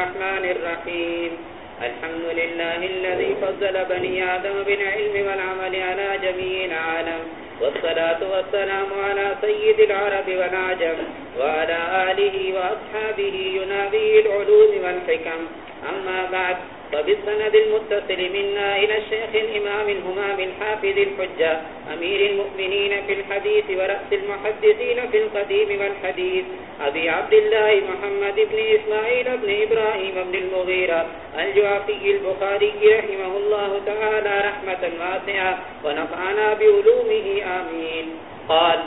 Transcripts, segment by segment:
الرحمن الرحيم. الحمد لله الذي فضل بني آدم بالعلم والعمل على جميع العالم. والصلاة والسلام على سيد العرب والعجم وعلى آله وأصحابه ينابي العلوم والحكم. أما بعد فبالسند المتصل منا إلى الشيخ الإمام الهمام الحافظ الحجة، أمير المؤمنين في الحديث ورأس المحدثين في القديم والحديث، أبي عبد الله محمد بن إسماعيل بن إبراهيم بن المغيرة الجوافي البخاري رحمه الله تعالى رحمة واسعة، ونفعنا بعلومه، آمين. قال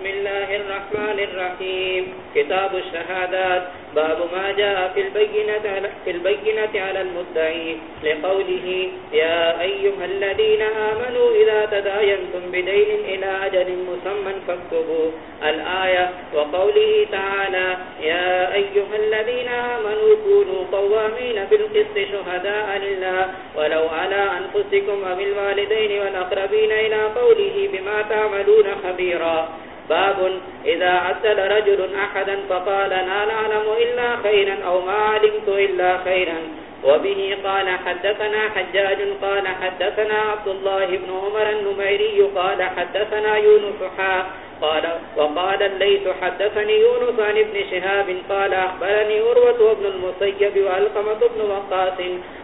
بسم الله الرحمن الرحيم. كتاب الشهادات. باب ما جاء في البينة, في البينة على المدعي. لقوله يا أيها الذين آمنوا إذا تداينتم بدين إلى أجل مسمى فاكتبوا الآية. وقوله تعالى يا أيها الذين آمنوا كونوا قوامين بالقسط شهداء لله. ولو على أنفسكم وبالوالدين والأقربين إلى قوله بما تعملون خبيرا. باب إذا عدل رجل أحدا فقال لا نعلم إلا خيرا أو ما علمت إلا خيرا. وبه قال حدثنا حجاج قال حدثنا عبد الله بن عمر النميري قال حدثنا يونس حاق قال، وقال الليث حدثني يونس عن ابن شهاب قال أخبرني أروة وابن المسيب وألقمة بن وقاس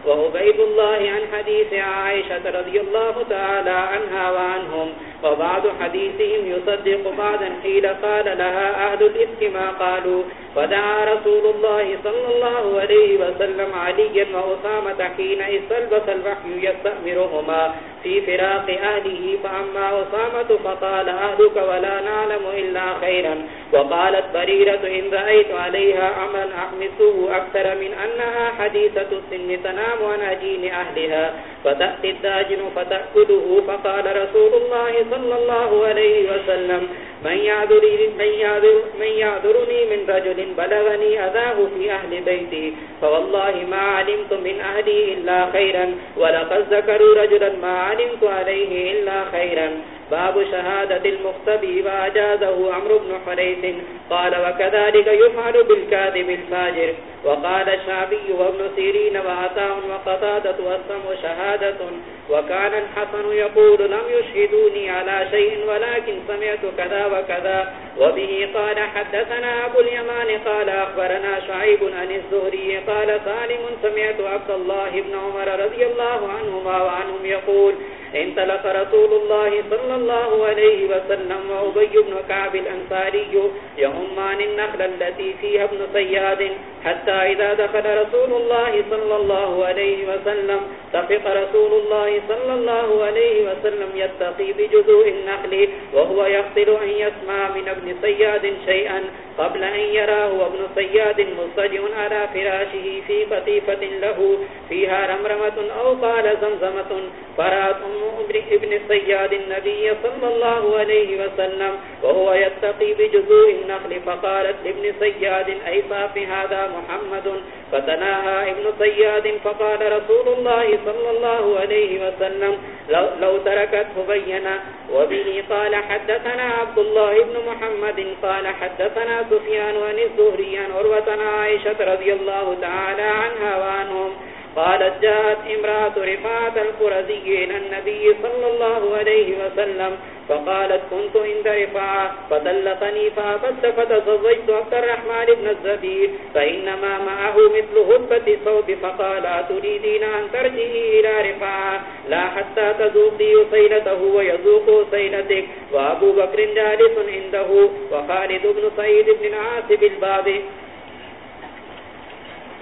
وعبيد الله عن حديث عائشة رضي الله تعالى عنها وعنهم، وبعض حديثهم يصدق بعضا حيل قال لها أهل الإفك ما قالوا، فدعا رسول الله صلى الله عليه وسلم عليا وأسامة حين استلبس الوحي يستأمرهما في فراق أهله، فأما أسامة فقال أهلك ولا نعلم إلا خيرا. وقالت بريرة إن رأيت عليها عمل أحمسه أكثر من أنها حديثة السن تنام عن أجين أهلها. فتأتي الداجن فتأكله فقال رسول الله صلى الله عليه وسلم من يعذرني من, يعذر من يعذرني من رجل بلغني أذاه في أهل بيتي فوالله ما علمت من أهلي إلا خيرا ولقد ذكروا رجلا ما علمت عليه إلا خيرا. باب شهادة المختبي وأجازه عمرو بن حريث. قال وكذلك يفعل بالكاذب الفاجر. وقال الشعبي وابن سيرين وعطاء وقطادة والسم شهادة. وكان الحسن يقول لم يشهدوني على شيء، ولكن سمعت كذا وكذا. وبه قال حدثنا أبو اليمان قال أخبرنا شعيب عن الزهري قال سالم سمعت عبد الله بن عمر رضي الله عنهما وعنهم يقول انطلق رسول الله صلى الله عليه وسلم وعبي بن كعب الأنصاري يهمان النخل التي فيها ابن سياد حتى إذا دخل رسول الله صلى الله عليه وسلم تفق رسول الله صلى الله عليه وسلم يتقي بجذوء النخل وهو يقتل أن يسمع من ابن سياد شيئا قبل أن يراه ابن سياد مصجع على فراشه في قطيفة له فيها رمرمة أو قال زمزمة فرات أم ابن سياد النبي صلى الله عليه وسلم وهو يتقي بجذوء النخل فقالت لابن سياد أي صاف هذا محمد؟ فتناها ابن سياد فقال رسول الله صلى الله عليه وسلم لو, لو تركته بينا. وبه قال حدثنا عبد الله بن محمد قال حدثنا سفيان وان الزهريان عروة عائشة رضي الله تعالى عنها وعنهم قالت جاءت امرأة رفاة القرزي إلى النبي صلى الله عليه وسلم، فقالت كنت عند رفاة فدلقني فأبت فتزوجت عبد الرحمن بن الزبير، فإنما معه مثل هبة صوب، فقال تريدين أن ترجئي إلى رفاة لا، حتى تذوقي سيلته ويذوق سيلتك وأبو بكر جالس عنده، وخالد بن سيد بن عاصب البابي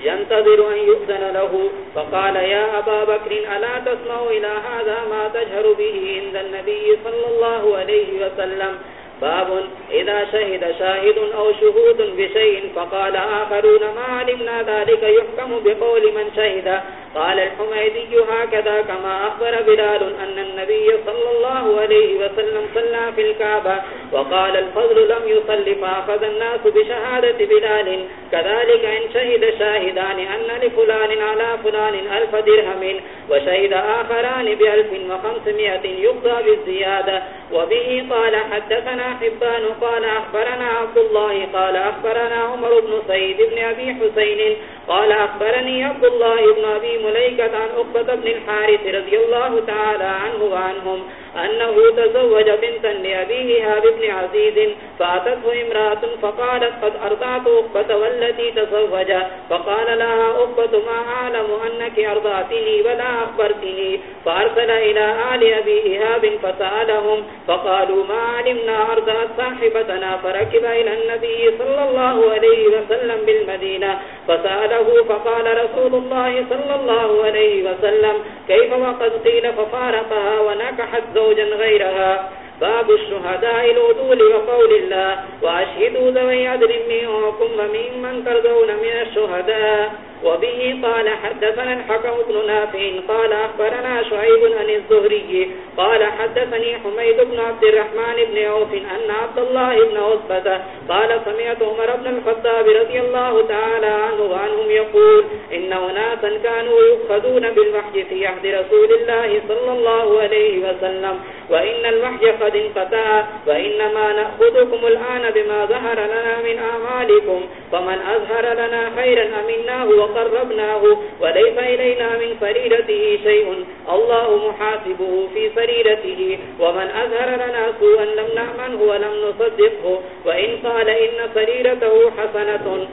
ينتظر أن يؤذن له. فقال يا أبا بكر، ألا تسمع إلى هذا ما تجهر به عند النبي صلى الله عليه وسلم؟ باب إذا شهد شاهد أو شهود بشيء فقال آخرون ما علمنا ذلك يحكم بقول من شهد. قال الحميدي هكذا كما أخبر بلال أن النبي صلى الله عليه وسلم صلى في الكعبة وقال الفضل لم يصل فأخذ الناس بشهادة بلال. كذلك إن شهد شاهدان أن لفلان على فلان ألف درهم وشهد آخران بألف وخمسمائة يقضى بالزيادة. وبه قال حدثنا حبان قال أخبرنا عبد الله قال أخبرنا عمر بن سيد بن أبي حسين قال أخبرني عبد الله بن أبي مليكة عن أخبة بن الحارث رضي الله تعالى عنه وعنهم أنه تزوج بنتا لأبيه هاب بن عزيز فأتته امرأة فقالت قد أرضعت أقبة والتي تزوج فقال لها أقبة ما أعلم أنك أرضعتني ولا أخبرتني فأرسل إلى آل أبي هاب فسألهم فقالوا ما علمنا أرضعت صاحبتنا فركب إلى النبي صلى الله عليه وسلم بالمدينة فسأله فقال رسول الله صلى الله عليه وسلم كيف وقد قيل ففارقها ونكحت زوجها زوجا غيرها. باب الشهداء العدول وقول الله. وأشهدوا ذوي عدل منكم وممن ترضون من الشهداء. وبه قال حدثنا الحكم بن نافع قال أخبرنا شعيب عن الزهري قال حدثني حميد بن عبد الرحمن بن عوف أن عبد الله بن عصبة قال سمعت عمر بن الخطاب رضي الله تعالى عنه وعنهم يقول إن أناسا كانوا يؤخذون بالوحي في عهد رسول الله صلى الله عليه وسلم وإن الوحي قد انقطع وإنما نأخذكم الآن بما ظهر لنا من أعمالكم فمن أظهر لنا خيرا أمناه وقال قربناه وليس إلينا من فريرته شيء. الله محاسبه في فريرته ومن أظهر لنا سوءا لم نعمنه ولم نصدقه. وإن قال إن فريرته حسنة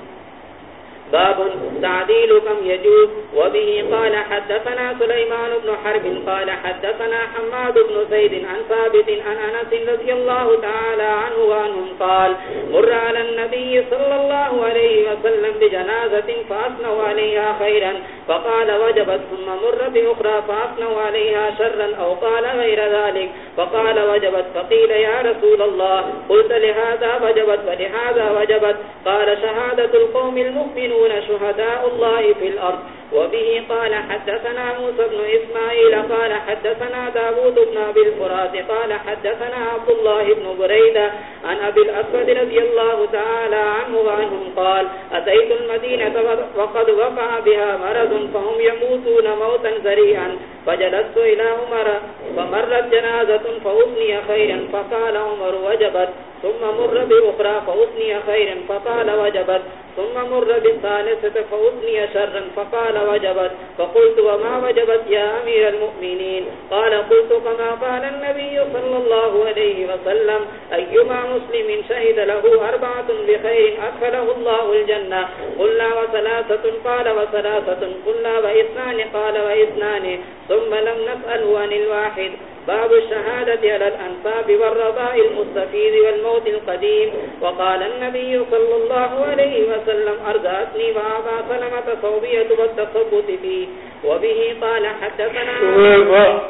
باب تعديل كم يجوز. وبه قال حدثنا سليمان بن حرب قال حدثنا حماد بن زيد عن ثابت عن أنس رضي الله تعالى عنه وعنهم قال مر على النبي صلى الله عليه وسلم بجنازة فأثنوا عليها خيرا. فقال وجبت، ثم مر بأخرى فأثنوا عليها شرا أو قال غير ذلك. فقال وجبت، فقيل يا رسول الله. قلت لهذا وجبت ولهذا وجبت. قال شهادة القوم المؤمنون يكون شهداء الله في الأرض. وبه قال حدثنا موسى بن إسماعيل، قال حدثنا داود بن أبي الفرات، قال حدثنا عبد الله بن بريدة عن أبي الأسود رضي الله تعالى عنه وعنهم قال أتيت المدينة وقد وقع بها مرض فهم يموتون موتا زريعا. فجلست إلى عمر، فمرت جنازة فأثني خيرا، فقال عمر وجبت. ثم مر بأخرى فأثني خيرا فقال وجبت. ثم مر بالثالثة فأثني شرا فقال وجبت. فقلت وما وجبت يا أمير المؤمنين؟ قال قلت كما قال النبي صلى الله عليه وسلم أيما مسلم شهد له أربعة بخير أدخله الله الجنة. قلنا وثلاثة، قال وثلاثة. قلنا وإثنان، قال وإثنان. ثم لم نسأله عن الواحد. باب الشهادة على الأنصاب والرضاء المستفيد والموت القديم. وقال النبي صلى الله عليه وسلم أرضاتني وآبا سلمة صوبية والتصبت فيه وبه قال حدثنا شويبة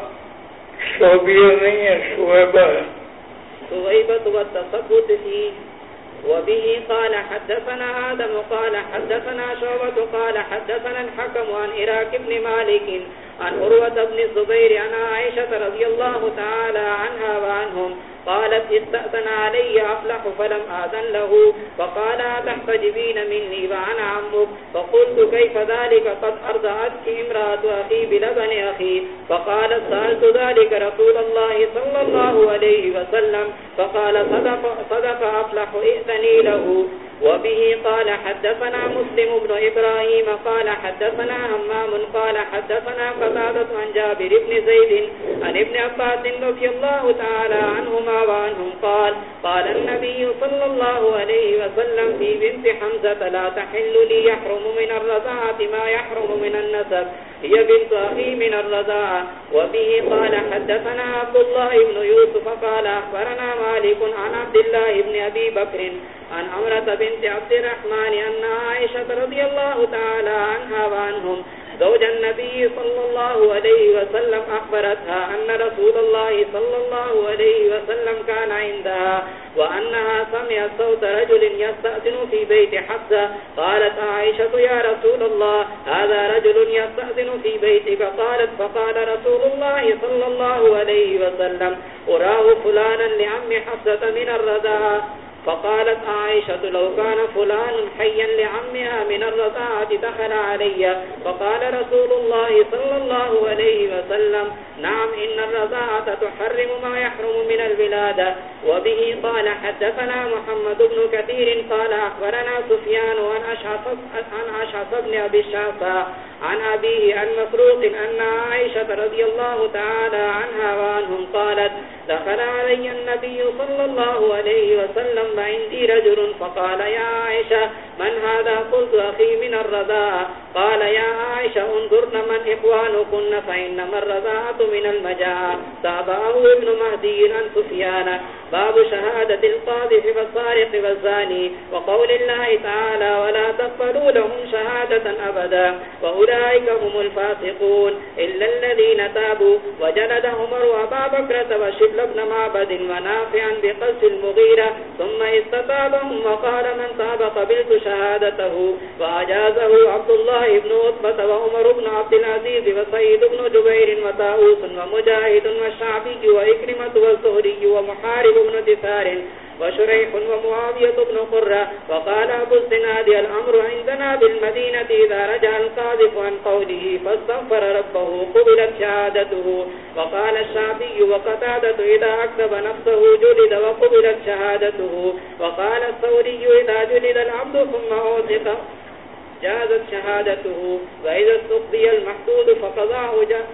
صوبية نہیں شويبة شويبة والتصبت فيه وبه قال حدثنا آدم. قال حدثنا شعبة. قال حدثنا الحكم عن إراك بن مالك. عن أروة بن الزبير عن عائشة رضي الله تعالى عنها وعنهم قالت استأذن علي أفلح فلم آذن له فقال تحتجبين مني وعن عمك فقلت كيف ذلك؟ قد أرضعتك امرأة أخي بلبن أخي فقال سألت ذلك رسول الله صلى الله عليه وسلم فقال صدق, صدق أفلح إذني له وبه قال حدثنا مسلم بن إبراهيم قال حدثنا همام قال حدثنا قتادة عن جابر بن زيد عن ابن عباس رضي الله تعالى عنهما وعنهم قال قال النبي صلى الله عليه وسلم في بنت حمزة، لا تحل لي يحرم من الرضاعة ما يحرم من النسب، هي بنت أخي من الرضاعة. وبه قال، حدثنا عبد الله بن يوسف، قال أخبرنا مالك عن عبد الله بن أبي بكر عن عمرة بنت عبد الرحمن أن عائشة رضي الله تعالى عنها وعنهم زوج النبي صلى الله عليه وسلم أخبرتها أن رسول الله صلى الله عليه وسلم كان عندها وأنها سمعت صوت رجل يستأذن في بيت حفظة قالت عائشة، يا رسول الله، هذا رجل يستأذن في بيتك. قالت، فقال رسول الله صلى الله عليه وسلم، أراه فلانا لعم حفظة من الرداء فقالت عائشة لو كان فلان حيا لعمها من الرضاعة دخل علي. فقال رسول الله صلى الله عليه وسلم، نعم، إن الرضاعة تحرم ما يحرم من الولادة. وبه قال، حدثنا محمد بن كثير قال، أخبرنا سفيان عن أشعص بن أبي الشعفاء عن أبيه عن مسروق أن عائشة رضي الله تعالى عنها وعنهم قالت، دخل علي النبي صلى الله عليه وسلم عندي رجل فقال يا عائشة من هذا؟ قلت أخي من الرضاء. قال يا عائشة انظرن من إخوانكن فإنما الرضاءة من المجاعة. تابعه ابن مهدي عن سفيان. باب شهادة القاذف والصارق والزاني. وقول الله تعالى ولا تقبلوا لهم شهادة أبدا. وأولئك هم الفاسقون. إلا الذين تابوا وجلد عمر وأبا بكرة وشبل بن معبد ونافعا بقص المغيرة. ثم استتابهم وقال من تاب قبلت شهادته. وأجازه عبد الله بن عطبة وعمر بن عبد العزيز وسيد بن جبير وطاوس ومجاهد والشعبي وإكرمة والزهري ومحارب بن دثار وشريح ومعاوية بن قرة وقال أبو الزناد الأمر عندنا بالمدينة إذا رجع القاذف عن قوله فاستغفر ربه قبلت شهادته وقال الشعبي وقتادة إذا أكتب نفسه جلد وقبلت شهادته وقال الثوري إذا جلد العبد ثم أوثق جازت شهادته وإذا استقضي المحدود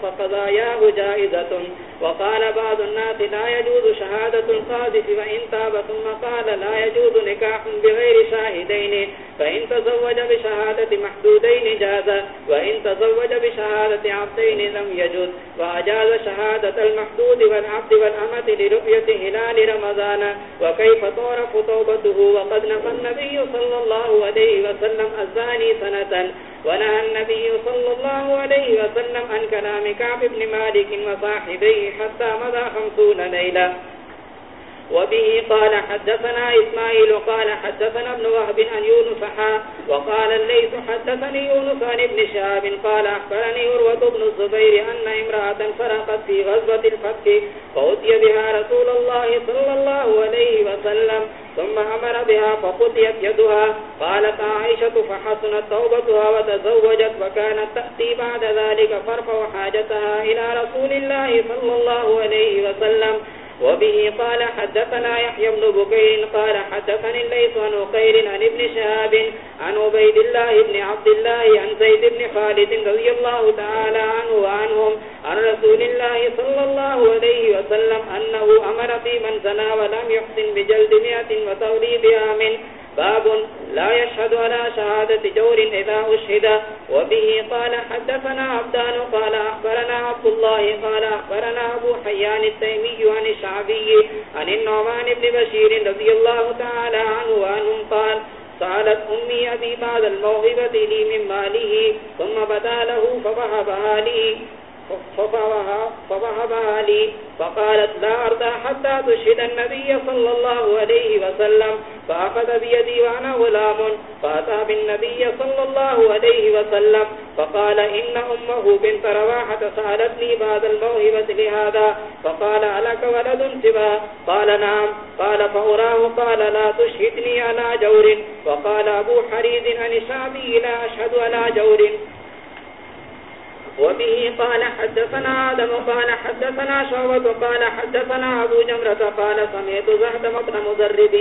فقضاياه جائزة وقال بعض الناس لا يجوز شهادة القاذف وإن تاب، ثم قال لا يجوز نكاح بغير شاهدين. فإن تزوج بشهادة محدودين جاز، وإن تزوج بشهادة عبدين لم يجوز. وأجاز شهادة المحدود والعبد والأمة لرؤية هلال رمضان. وكيف تعرف توبته؟ وقد نفى النبي صلى الله عليه وسلم الزاني سنة ونهى النبي صلى الله عليه وسلم عن كلام كعب بن مالك وصاحبيه حتى مضى خمسون ليلة. وبه قال حدثنا إسماعيل قال حدثنا ابن وهب عن يونس حا وقال الليث حدثني يونس عن ابن شهاب قال أخبرني عروة بن الزبير أن امرأة فرقت في غزوة الفتح فأتي بها رسول الله صلى الله عليه وسلم. ثم أمر بها فقطيت يدها. قالت عائشة فحسنت توبتها وتزوجت وكانت تأتي بعد ذلك فرفع حاجتها إلى رسول الله صلى الله عليه وسلم. وبه قال حدثنا يحيى بن بكير قال حدثني الليث عن وقير عن ابن شهاب عن عبيد الله بن عبد الله عن زيد بن خالد رضي الله تعالى عنه وعنهم عن رسول الله صلى الله عليه وسلم أنه أمر في من زنا ولم يحسن بجلد مئة وتوليد آمن باب لا يشهد على شهادة جور إذا أشهد. وبه قال حدثنا عبدان قال أخبرنا عبد الله قال أخبرنا أبو حيان التيمي عن الشعبي عن النعمان بن بشير رضي الله تعالى عنه وعنهم قال، سألت أمي أبي بعد الموهبة لي من ماله، ثم بدا له فبهبها لي فبهبها لي فقالت لا أرضى حتى تشهد النبي صلى الله عليه وسلم فأخذ بيدي وأنا غلام فأتى بالنبي صلى الله عليه وسلم فقال إن أمه بنت رواحة سألتني بعد الموهبة لهذا فقال ألك ولد سبا قال نعم. قال فأراه قال لا تشهدني على جور. وقال أبو حريد عن شعبي لا أشهد على جور. وبه قال حدثنا آدم، قال حدثنا شعبة، قال حدثنا أبو جمرة، قال سمعت زهد بن مدرب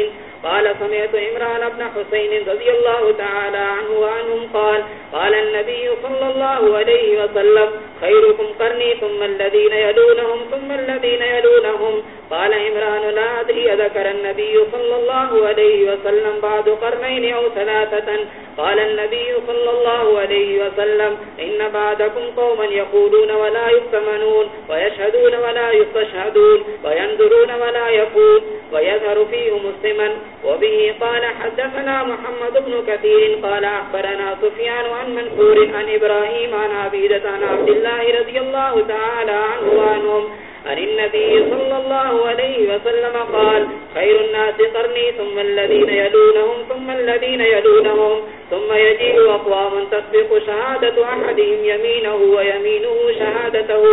قال سمعت إمران بن حسين رضي الله تعالى عنه وعنهم قال قال النبي صلى الله عليه وسلم، خيركم قرني ثم الذين يلونهم، ثم الذين يلونهم. قال إمران لا أدري أذكر النبي صلى الله عليه وسلم بعد قرنين أو ثلاثة. قال النبي صلى الله عليه وسلم، إن بعدكم قوما يقولون ولا يكتمنون ويشهدون ولا يستشهدون، وينذرون ولا يفون، ويظهر فيهم السمن. وبه قال، حدثنا محمد بن كثير، قال أخبرنا سفيان عن منصور عن إبراهيم عن عبيدة عن عبد الله رضي الله تعالى عنه وعنهم عن النبي صلى الله عليه وسلم قال، خير الناس قرني ثم الذين يلونهم، ثم الذين يلونهم. ثم يجيء أقوام تسبق شهادة أحدهم يمينه ويمينه شهادته.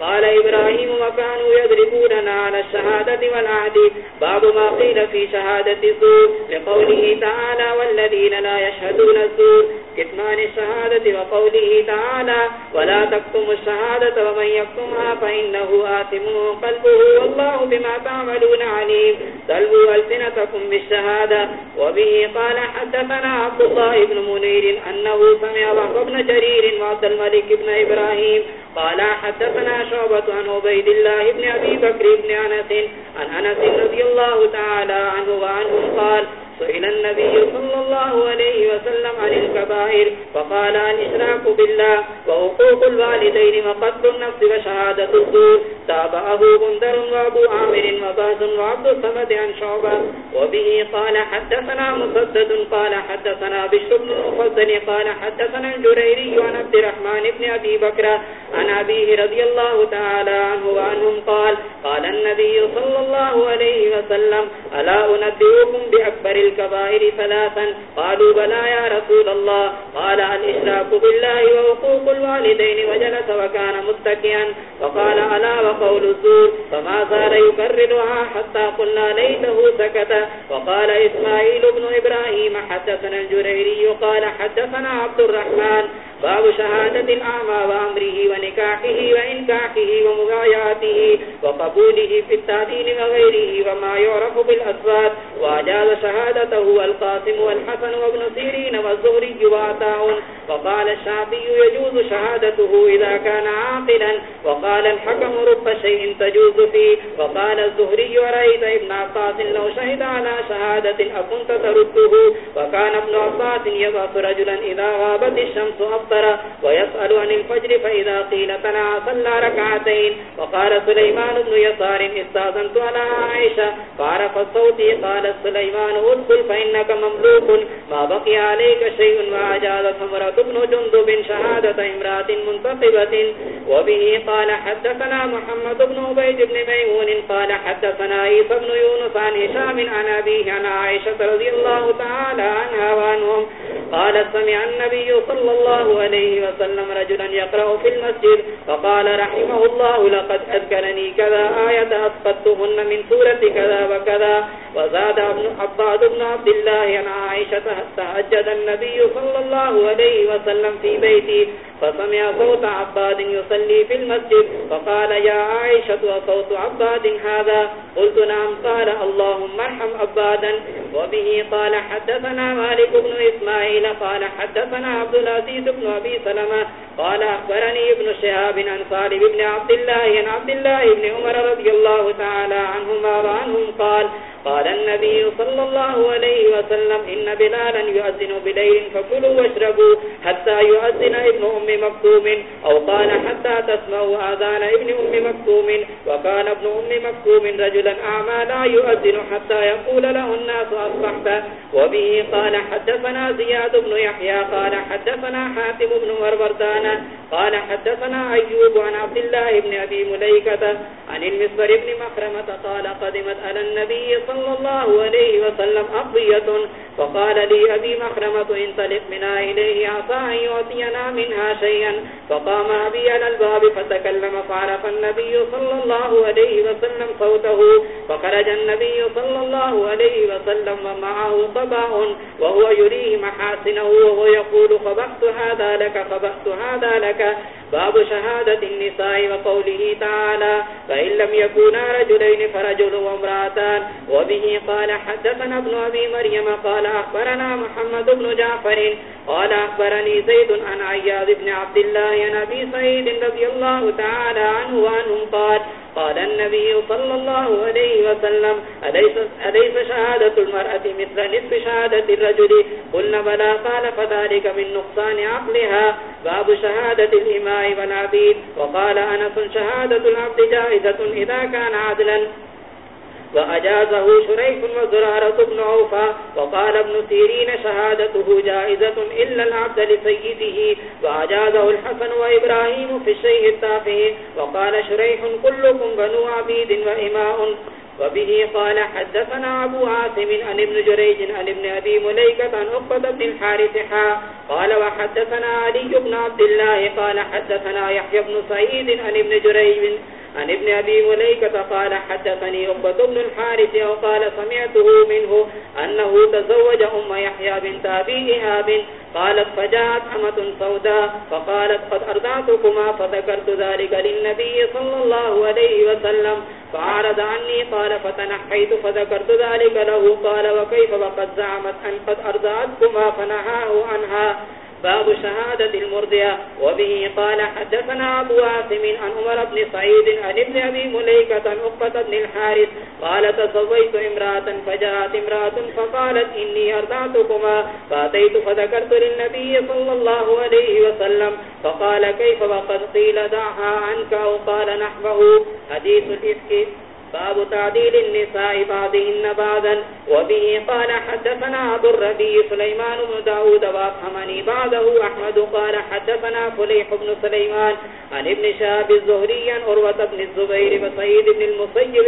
قال إبراهيم، وكانوا يضربوننا على الشهادة والعهد. بعض ما قيل في شهادة الزور لقوله تعالى والذين لا يشهدون الزور كتمان الشهادة وقوله تعالى ولا تكتم الشهادة ومن يكتمها فإنه آثم قلبه والله بما تعملون عليم. سلوا ألسنتكم بالشهادة، وبه قال حدثنا عبد الله بن منير أنه سمع وهب بن جرير وعبد الملك بن إبراهيم قال حدثنا شعبة عن عبيد الله بن أبي بكر بن أنس عن أنس رضي الله تعالى عنه وعنهم قال سئل النبي صلى الله عليه وسلم عن الكبائر فقال الإشراك بالله وحقوق الوالدين وقتل النفس وشهادة الزور. تابعه بندر وابو عامر وباز وعبد الصمد عن شعبة. وبه قال حدثنا مسدد قال حدثنا بشر بن المفضل قال حدثنا الجريري عن عبد الرحمن بن أبي بكر عن أبيه رضي الله تعالى عنه وعنهم قال قال النبي صلى الله عليه وسلم ألا أنبئكم بأكبر الكبائر ثلاثا. قالوا بلى يا رسول الله. قال الإشراك بالله ووقوق الوالدين وجلس وكان متكيا وقال ألا وقول الزور. فما زال يكررها حتى قلنا ليته سكت. وقال إسماعيل بن إبراهيم حدثنا الجريري قال حدثنا عبد الرحمن. باب شهادة الأعمى وأمره ونكاحه وإنكاحه ومباياته وقبوله في التعدين وغيره وما يعرف بالأسفاد وأجاز شهادة شهادته القاسم والحسن وابن سيرين والزهري وعطاء، وقال الشعبي يجوز شهادته إذا كان عاقلا، وقال الحكم رب شيء تجوز فيه، وقال الزهري ورأيت ابن عباس لو شهد على شهادة أكنت ترده، وكان ابن عباس يبعث رجلا إذا غابت الشمس أفطر، ويسأل عن الفجر فإذا قيل تنا صلى ركعتين، وقال سليمان بن يسار استاذنت على عائشة، فعرف الصوت، قال سليمان ادخل فإنك مملوك. ما بقي عليك شيء وعجاز ثمرة بن جندب شهادة امرأة منتقبة. وبه قال حدثنا محمد بن عبيد بن ميمون قال حدثنا عيسى بن يونس عن هشام عن أبيه عن عائشة رضي الله تعالى عنها وعنهم. قال سمع النبي صلى الله عليه وسلم رجلا يقرأ في المسجد. فقال رحمه الله، لقد أذكرني كذا آية، أسقطتهن من سورة كذا وكذا. وزاد ابن عباد بن عبد الله عن عائشة تهجد النبي صلى الله عليه وسلم في بيتي فسمع صوت عباد يصلي في المسجد، فقال يا عائشة وصوت عباد هذا؟ قلت نعم، قال اللهم ارحم عبادا وبه قال حدثنا مالك بن إسماعيل قال حدثنا عبد العزيز بن أبي سلمة قال أخبرني ابن شهاب عن صالب بن عبد الله عن عبد الله بن عمر رضي الله تعالى عنهما وعنهم قال قال النبي صلى الله الله عليه وسلم إن بلالا يؤذن بليل فكلوا واشربوا حتى يؤذن ابن أم مكتوم أو قال حتى تسمعوا آذان ابن أم مكتوم وكان ابن أم مكتوم رجلا أعمى لا يؤذن حتى يقول له الناس أصبحت وبه قال حدثنا زياد بن يحيى قال حدثنا حاتم بن وروردان قال حدثنا أيوب عن عبد الله بن أبي مليكة عن المصبر بن مخرمة قال قدمت على النبي صلى الله عليه وسلم أقضية فقال لي أبي مخرمة انطلق منا إليه عصا أن يعطينا منها شيئا. فقام أبي على الباب فتكلم فعرف النبي صلى الله عليه وسلم صوته. فخرج النبي صلى الله عليه وسلم ومعه طباء وهو يريه محاسنه، وهو يقول خبأت هذا لك، خبأت هذا لك. باب شهادة النساء وقوله تعالى فإن لم يكونا رجلين فرجل وامراتان وبه قال حدثنا ابن أبي مريم قال أخبرنا محمد بن جعفر. قال أخبرني زيد عن عياض بن عبد الله عن أبي سعيد رضي الله تعالى عنه وعنهم قال قال النبي صلى الله عليه وسلم أليس, أليس شهادة المرأة مثل نصف شهادة الرجل؟ قلنا بلا قال فذلك من نقصان عقلها. باب شهادة الإماء والعبيد وقال أنس شهادة العبد جائزة إذا كان عدلا وأجازه شريف وزرارة بن عوفا وقال ابن سيرين شهادته جائزة إلا العبد لسيده وأجازه الحسن وإبراهيم في الشيء التافه وقال شريح كلكم بنو عبيد وإماء وبه قال حدثنا أبو عاصم عن ابن جريج عن ابن أبي مليكة عن أقبة بن الحارث حا قال وحدثنا علي بن عبد الله قال حدثنا يحيى بن سعيد عن ابن جريج عن ابن أبي مليكة قال حدثني أبة بن الحارث وقال سمعته منه أنه تزوج أم يحيى بنت أبي إهاب قالت فجاءت أمة سوداء فقالت قد أرضعتكما فذكرت ذلك للنبي صلى الله عليه وسلم فعرض عني قال فتنحيت فذكرت ذلك له قال وكيف وقد زعمت أن قد أرضعتكما فنهاه عنها باب شهادة المرضية. وبه قال حدثنا أبو عاصم عن عمر بن سعيد عن ابن أبي مليكة عن أقبة بن الحارث قال تزويت امرأة فجاءت امرأة فقالت إني أرضعتكما. فأتيت فذكرت للنبي صلى الله عليه وسلم. فقال كيف وقد قيل دعها عنك أو قال نحبه حديث الإفك. باب تعديل النساء بعضهن بعضا، وبه قال حدثنا عبد الربي سليمان بن داود وافهمني بعده أحمد قال حدثنا فليح بن سليمان عن ابن شاب الزهري عن أروة بن الزبير وسيد بن المسيب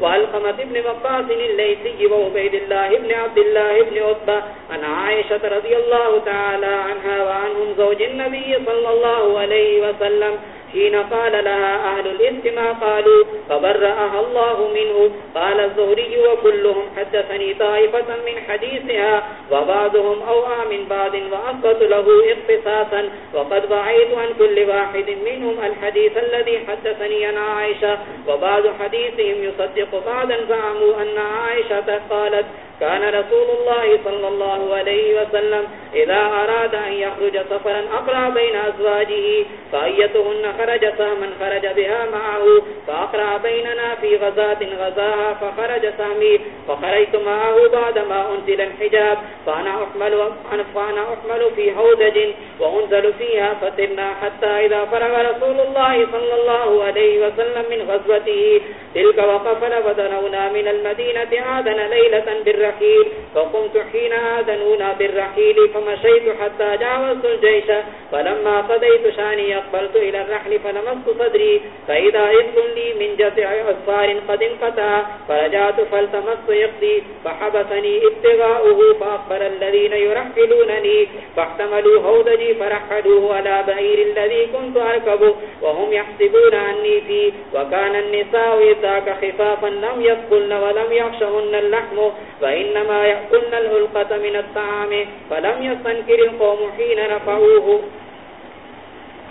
وألقمة بن مقاس الليسي وعبيد الله بن عبد الله بن عطبة عن عائشة رضي الله تعالى عنها وعنهم زوج النبي صلى الله عليه وسلم حين قال لها أهل الإثم ما قالوا فبرأها الله منه. قال الزهري وكلهم حدثني طائفة من حديثها وبعضهم أوعى من بعض وأصبت له اقتصاصا. وقد ضعيت عن كل واحد منهم الحديث الذي حدثني عن عائشة. وبعض حديثهم يصدق بعضا زعموا أن عائشة قالت كان رسول الله صلى الله عليه وسلم إذا أراد أن يخرج سفرا أقرأ بين أزواجه فأيتهن خرج سهما خرج بها معه فأقرأ بيننا في غزاة غزاها فخرج سهمي فخرجت معه بعدما أنزل الحجاب فأنا أحمل, فأنا أحمل في هودج وأنزل فيها فترنا حتى إذا فرغ رسول الله صلى الله عليه وسلم من غزوته. تلك وقفل ودنونا من المدينة آذن ليلة بالرحيل فقمت حين آذنونا بالرحيل فمشيت حتى جاوزت الجيش فلما قضيت شاني أقبلت إلى الرحل فلمست صدري فإذا إذن لي من جزع أصفار قد انقطع فرجعت فالتمست يقضي فحبثني ابتغاؤه فأخبر الذين يرحلونني فاحتملوا هودجي فرحلوه على بئير الذي كنت أركبه وهم يحسبون أني فيه وكان النساء إذاك خفافا لم يدخلن ولم يخشهن اللحم فإنما يأكلن الهلقة من الطعام فلم يستنكر القوم حين رفعوه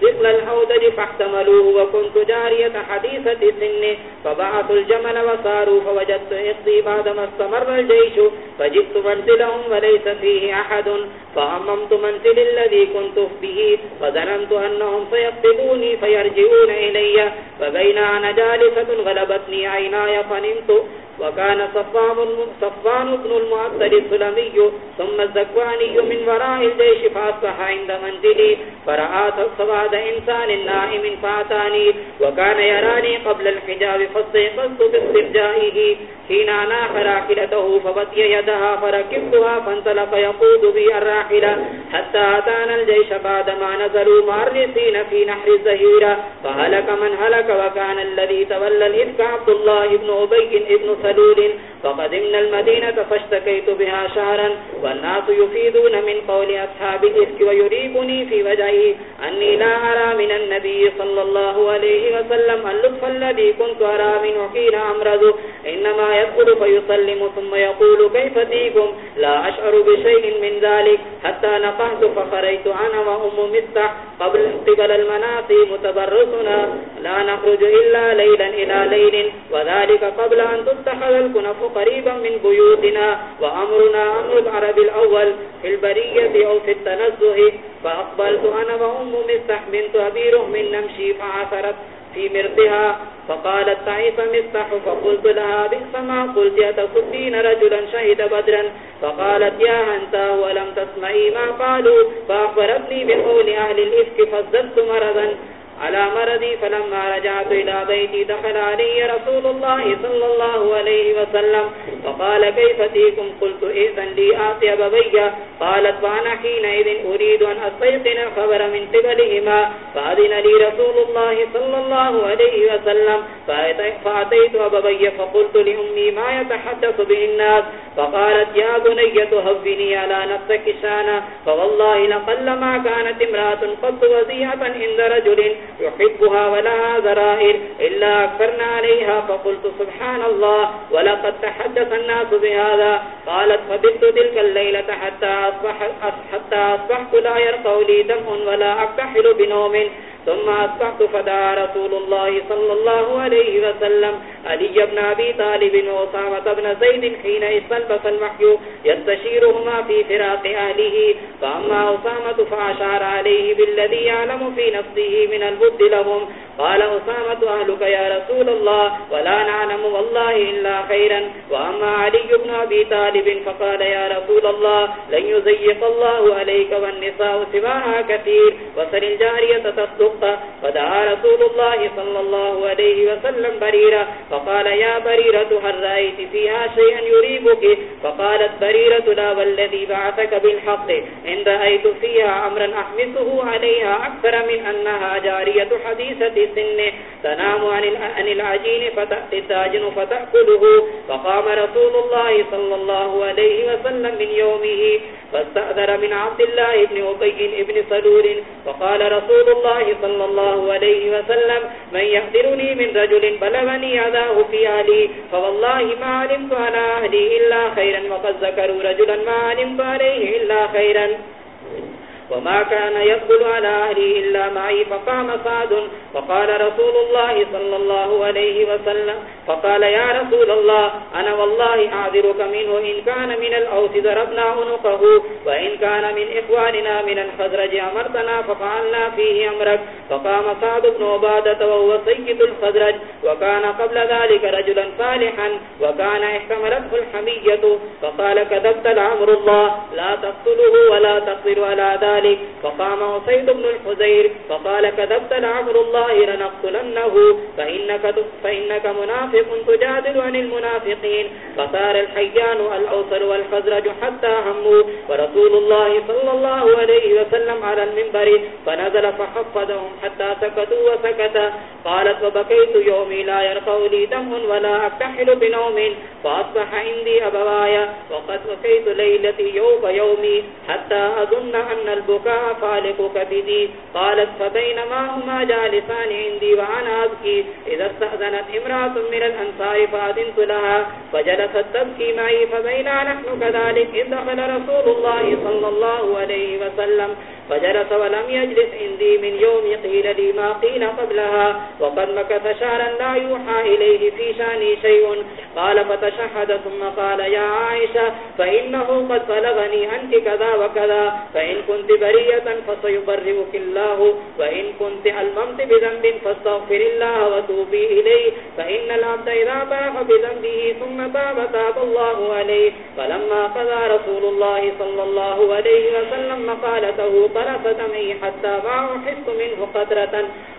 ذقل الحودج جی فاحتملوه وكنت جارية حديثة السن فبعثوا الجمل وصاروا فوجدت إخضي بعدما استمر الجيش فجبت منزلهم وليس فيه أحد، فأممت منزل الذي كنت به، فظننت أنهم سيقبضوني فيرجعون إلي فبين أنا جالسة غلبتني عيناي فنمت وكان صفان بن المعطل السلمي ثم الزكواني من وراء الجيش فأصبح عند منزلي فرآت الصواد إنسان نائم فأتاني وكان يراني قبل الحجاب فاستيقظت باسترجائه. حين أناخ راحلته، فبطي يدها، فركبتها، فانطلق يقود بي الراحلة، حتى أتانا الجيش بعدما نزلوا معرسين في نحر الزهيرة، فهلك من هلك، وكان الذي تولى الإذك عبد الله بن أبي بن سلول فقدمنا المدينة فاشتكيت بها شهرا والناس يفيدون من قول أصحاب الإذك ويريبني في وجهي أني لا أرى من النبي صلى الله عليه وسلم اللطف الذي كنت أرى منه حين أمرض إنما يدخل فيسلم ثم يقول كيف تيكم لا أشعر بشيء من ذلك. حتى نقهت فخريت أنا وأم مستح قبل قبل المناطي متبرسنا. لا نخرج إلا ليلا إلى ليل. وذلك قبل أن تفتح تتخذ الكنف قريبا من بيوتنا وأمرنا أمر العرب الأول في البرية أو في التنزه فأقبلت أنا وأم مستح بنت أبي رهم نمشي فعثرت في مرضها فقالت تعيف مستح فقلت لها بئس ما قلت يتصدين رجلا شهد بدرا فقالت يا هنتا ولم تسمعي ما قالوا فأخبرتني بقول أهل الإفك فازددت مرضا على مرضي فلما رجعت إلى بيتي، دخل علي رسول الله صلى الله عليه وسلم فقال، كيف تيكم قلت، إذن لي آتي أبويا قالت وانا حينئذ أريد أن أستيقن الخبر من قبلهما. فأذن لي رسول الله صلى الله عليه وسلم فأتيت أبويا فقلت لأمي، ما يتحدث به الناس؟ فقالت، يا بني تهبني على نفسك شانا. فوالله، لقل ما كانت امرأة قد وزيعة عند رجل يحبها ولها ذرائر إلا أكفرنا عليها فقلت سبحان الله ولقد تحدث الناس بهذا قالت فبت تلك الليلة حتى أصبح حتى أصبحت لا يرقى لي دم ولا أكتحل بنوم ثم أصبحت فدعا رسول الله صلى الله عليه وسلم علي بن أبي طالب وأسامة بن زيد حين استلبس المحي يستشيرهما في فراق أهله، فأما أسامة فأشار عليه بالذي يعلم في نفسه من البد لهم. قال أسامة، أهلك يا رسول الله، ولا نعلم والله إلا خيرا. وأما علي بن أبي طالب فقال، يا رسول الله، لن يزيق الله عليك والنساء سواها كثير، وسل الجارية تصدق فدعا رسول الله صلى الله عليه وسلم بريرة، فقال يا بريرة، هل رأيت فيها شيئا يريبك؟ فقالت بريرة، لا، والذي بعثك بالحق. إن رأيت فيها أمرا أحمسه عليها أكثر من أنها جارية حديثة السن. تنام عن العجين، فتأتي التاجن فتأكله. فقام رسول الله صلى الله عليه وسلم من يومه فاستأذر من عبد الله بن أبي بن سلول. فقال رسول الله صلى الله عليه وسلم، من يهدرني من رجل بلغني عذاه في أهلي، فوالله ما علمت على أهلي إلا خيرا، وقد ذكروا رجلا ما علمت عليه إلا خيرا. وما كان يقبل على أهله إلا معي، فقام سعد فقال رسول الله صلى الله عليه وسلم، فقال يا رسول الله، أنا والله أعذرك منه، إن كان من الأوس ضربنا عنقه وإن كان من إخواننا من الخزرج أمرتنا، ففعلنا فيه أمرك. فقام سعد بن عبادة وهو سيد الخزرج، وكان قبل ذلك رجلا صالحا، وكان احتمرته الحمية، فقال كذبت العمر الله، لا تقتله ولا تقصر على ذلك. ذلك. فقام وصيد بن الحزير فقال كذبت لعمر الله لنقتلنه. فإنك, فإنك منافق تجادل عن المنافقين. فصار الحيان الأوصل والخزرج حتى هموا. ورسول الله صلى الله عليه وسلم على المنبر فنزل فحفظهم حتى سكتوا وسكت. قالت وبكيت يومي لا يرقوا لي دم ولا أفتحل بنوم. فأصبح عندي أبوايا. وقد وكيت ليلتي يوم يومي حتى أظن أن البكاء فالق كبدي قالت فبينما هما جالسان عندي وأنا أبكي. إذا استأذنت امرأة من الأنصار فأذنت لها. فجلست تبكي معي فبينا نحن كذلك. إذ دخل رسول الله صلى الله عليه وسلم. فجلس ولم يجلس عندي من يوم. قيل لي ما قيل قبلها. وقد مكث شهرا لا يوحى إليه في شاني شيء. قال فتشهد ثم قال يا عائشة فإنه قد بلغني أنت كذا وكذا. فإن كنت برية فسيبرئك الله وإن كنت ألممت بذنب فاستغفر الله وتوبي إليه فإن العبد إذا باق بذنبه ثم تاب تاب الله عليه فلما قضى رسول الله صلى الله عليه وسلم مقالته طرف دمي حتى ما أحس منه قدرة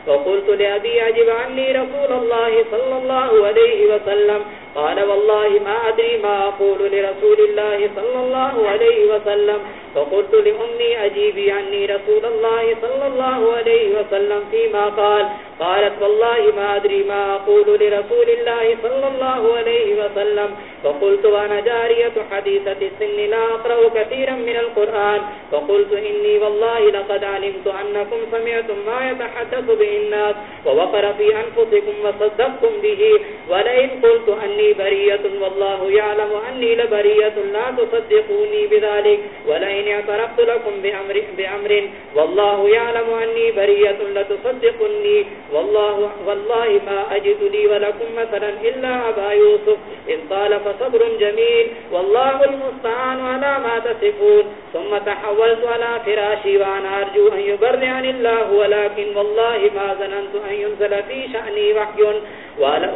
وقلت لأبي أجب عني رسول الله صلى الله عليه وسلم قال والله ما أدري ما أقول لرسول الله صلى الله عليه وسلم، فقلت لأمي أجيبي عني رسول الله صلى الله عليه وسلم فيما قال. قالت والله ما أدري ما أقول لرسول الله صلى الله عليه وسلم. فقلت وأنا جارية حديثة السن لا أقرأ كثيرا من القرآن. فقلت إني والله لقد علمت أنكم سمعتم ما يتحدث به الناس، ووقر في أنفسكم وصدقتم به. ولئن قلت أني برية والله يعلم أني لبرية لا تصدقوني بذلك ولئن اعترفت لكم بأمر, بأمر والله يعلم أني برية لتصدقني والله, والله ما أجد لي ولكم مثلا إلا أبا يوسف إذ قال فصبر جميل والله المستعان على ما تصفون ثم تحولت على فراشي وأنا أرجو أن يبرعني الله ولكن والله ما ظننت أن ينزل في شأني وحي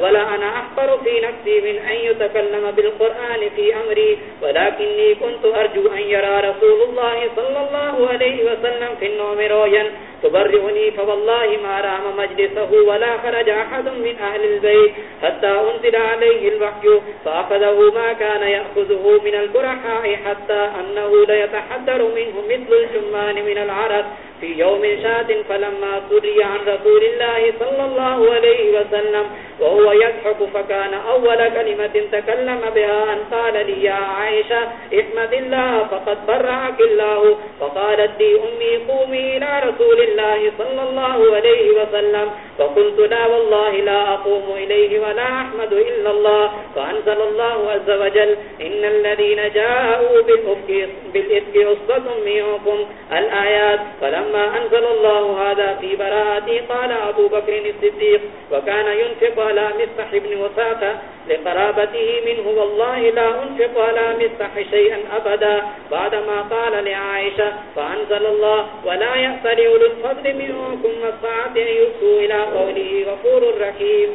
ولا أنا أحفر في نفسي من أن يتكلم بالقرآن في أمري، ولكني كنت أرجو أن يرى رسول الله صلى الله عليه وسلم في النوم رويا. تبرئني فوالله ما رام مجلسه ولا خرج أحد من أهل البيت حتى أنزل عليه الوحي فأخذه ما كان يأخذه من البرحاء حتى أنه ليتحدر منه مثل الجمان من العرب في يوم شاد فلما سري عن رسول الله صلى الله عليه وسلم وهو يضحك فكان أول كلمة تكلم بها أن قال لي يا عائشة احمد الله فقد برعك الله فقالت لي أمي قومي إلى رسول الله صلى الله عليه وسلم فقلت لا والله لا أقوم إليه ولا أحمد إلا الله فأنزل الله عز وجل إن الذين جاءوا بالإفك أصبة منكم الآيات فلما أنزل الله هذا في براءتي قال أبو بكر الصديق وكان ينفق على مصح بن وساقة لقرابته منه والله لا أنفق ولا مستح شيئا أبدا بعدما قال لعائشة فأنزل الله ولا يأتل أولو الفضل منكم والسعة أن يؤتوا إلى قوله غفور رحيم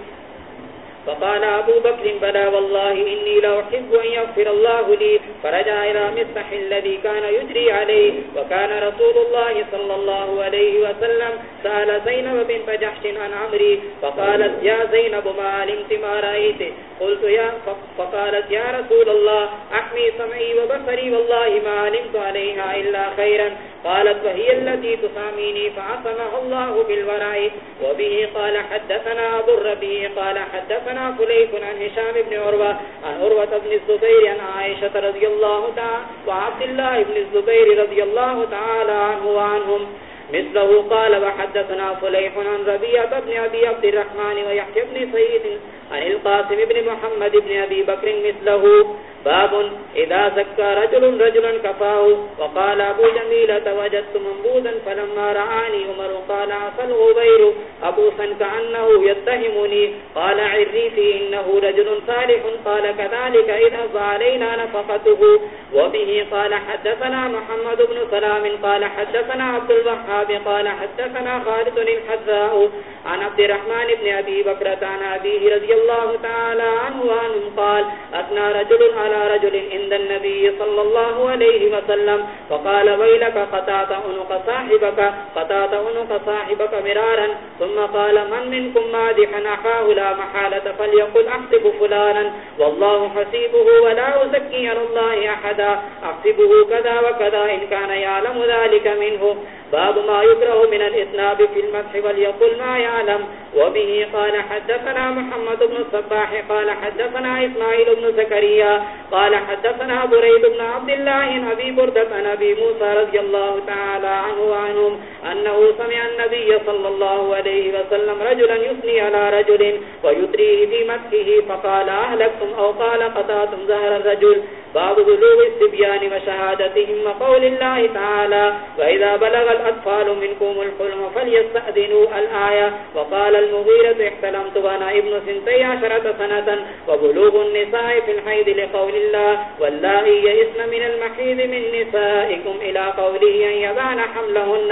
فقال أبو بكر بلا والله إني لو أحب أن يغفر الله لي. فرجع إلى مصبح الذي كان يجري عليه. وكان رسول الله صلى الله عليه وسلم سأل زينب بن فجحش عن عمري فقالت يا زينب ما علمت ما رأيت. قلت يا فقالت يا رسول الله أحمي سمعي وبصري والله ما علمت عليها إلا خيرا. قالت وهي التي تساميني فعصمها الله بالورع وبه قال حدثنا أبو الربي قال حدثنا حدثنا قليف عن هشام بن عروة عن عروة بن الزبير عن عائشة رضي الله تعالى وعبد الله بن الزبير رضي الله تعالى عنه وعنهم. مثله قال وحدثنا فليح عن ربيعة بن أبي عبد الرحمن ويحيى بن سيد عن القاسم بن محمد بن أبي بكر مثله. باب إذا زكى رجل رجلا كفاه وقال أبو جميلة وجدت منبوذا فلما رآني عمر قال عفى الغبير أبوسا كأنه يتهمني قال عريفي إنه رجل صالح، قال كذلك إذهب علينا نفقته وبه قال، حدثنا محمد بن سلام، قال، حدثنا عبد الوهاب قال، حدثنا خالد الحذاء، عن عبد الرحمن بن أبي بكرة عن أبيه رضي الله تعالى عنه وعنه قال أثنى رجل على على رجل عند النبي صلى الله عليه وسلم فقال ويلك قطعت عنق صاحبك، قطعت عنق صاحبك مرارا، ثم قال من منكم مادحا أخاه لا محالة، فليقل أحسب فلانا، والله حسيبه ولا أزكي على الله أحدا، أحسبه كذا وكذا، إن كان يعلم ذلك منه. باب ما يكره من الإثناب في المسح وليقل ما يعلم. وبه قال حدثنا محمد بن الصباح، قال حدثنا إسماعيل بن زكريا قال حدثنا بريد بن عبد الله نبي بردة نبي موسى رضي الله تعالى عنه وعنهم أنه سمع النبي صلى الله عليه وسلم رجلا يثني على رجل ويتريه في مسحه فقال أهلكتم أو قال قطعتم زهر الرجل؟ باب بلوغ السبيان وشهادتهم وقول الله تعالى وإذا بلغ الأطفال منكم الحلم فليستأذنوا الآية وقال المغيرة احتلمت وانا ابن سنتي عشرة سنة وبلوغ النساء في الحيد لقول الله واللائي يئسن من المحيد من نسائكم إلى قوله أن يبان حملهن.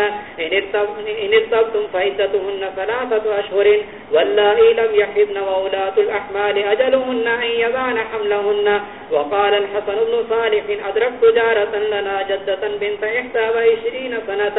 إن ارتبتم فعدتهن ثلاثة أشهر. واللائي لم يحبن وأولاة الأحمال أجلهن أن يبان حملهن. وقال الحسن بن صالح أدركت جارة لنا جدة بنت إحدى وعشرين سنة.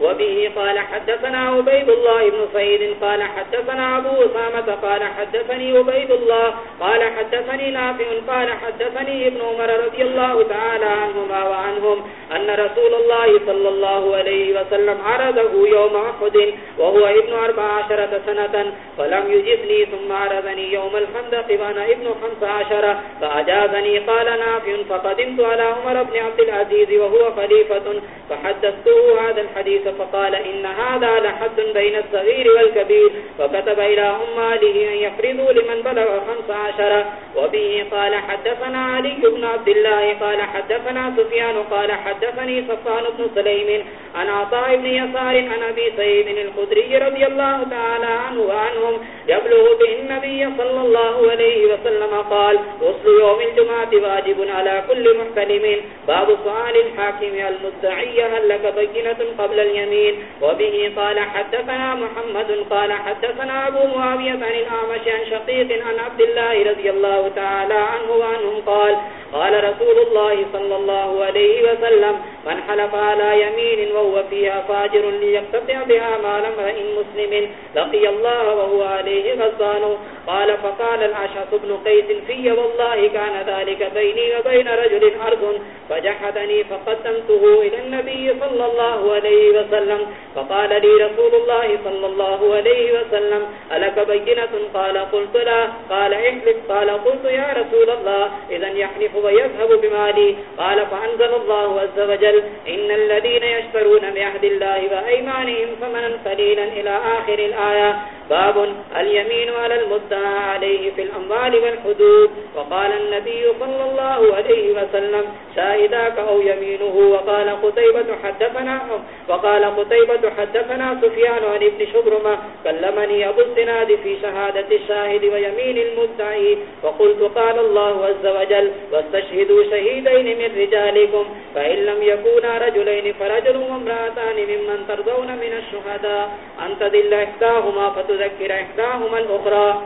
وبه قال حدثنا عبيد الله بن سيد قال حدثنا أبو أسامة قال حدثني عبيد الله قال حدثني نافع قال حدثني ابن عمر رضي الله تعالى عنهما وعنهم أن رسول الله صلى الله عليه وسلم عرضه يوم أحد وهو ابن أربع عشرة سنة فلم يجثني ثم عرضني يوم الخندق وأنا ابن خمس عشرة فأجازني قال نافع فقدمت على عمر بن عبد العزيز وهو خليفة فحدثته هذا الحديث فقال إن هذا لحد بين الصغير والكبير. وكتب إلى أماله أن يفرضوا لمن بلغ خمس عشر. وبه قال حدثنا علي بن عبد الله، قال حدثنا سفيان، قال حدثني صفان بن سليم. عن عطاء بن يسار، عن أبي سيد الخدري رضي الله تعالى عنه وعنهم، يبلغ به النبي صلى الله عليه وسلم قال وصل يوم الجمعة واجب على كل محتلم. باب سؤال الحاكم المدعي هل لك بينة قبل اليوم اليمين وبه قال حدثنا محمد قال حدثنا أبو معاوية عن الأعمش عن شقيق عن عبد الله رضي الله تعالى عنه وعنهم قال قال رسول الله صلى الله عليه وسلم، من حلف على يمين وهو فيها فاجر ليقتطع بها مال امرئ مسلم، لقي الله وهو عليه غضبان. قال، فقال الأشعث بن قيس، في والله كان ذلك بيني وبين رجل أرض فجحدني فقدمته إلى النبي صلى الله عليه وسلم. وسلم، فقال لي رسول الله صلى الله عليه وسلم، ألك بينة؟ قال، قلت لا. قال، احلف. قال، قلت، يا رسول الله، إذن يحلف ويذهب بمالي. قال، فأنزل الله عز وجل، إن الذين يشترون بعهد الله وأيمانهم ثمنا قليلا إلى آخر الآية. باب، اليمين على المدعى عليه في الأموال والحدود. وقال النبي صلى الله عليه وسلم، شاهداك أو يمينه؟ وقال قتيبة حدثنا، وقال قال قتيبة حدثنا سفيان عن ابن شبرمة كلمني أبو الزناد في شهادة الشاهد ويمين المدعي وقلت قال الله عز وجل واستشهدوا شهيدين من رجالكم فإن لم يكونا رجلين فرجل وامرأتان ممن ترضون من الشهداء أن تذل إحداهما فتذكر إحداهما الأخرى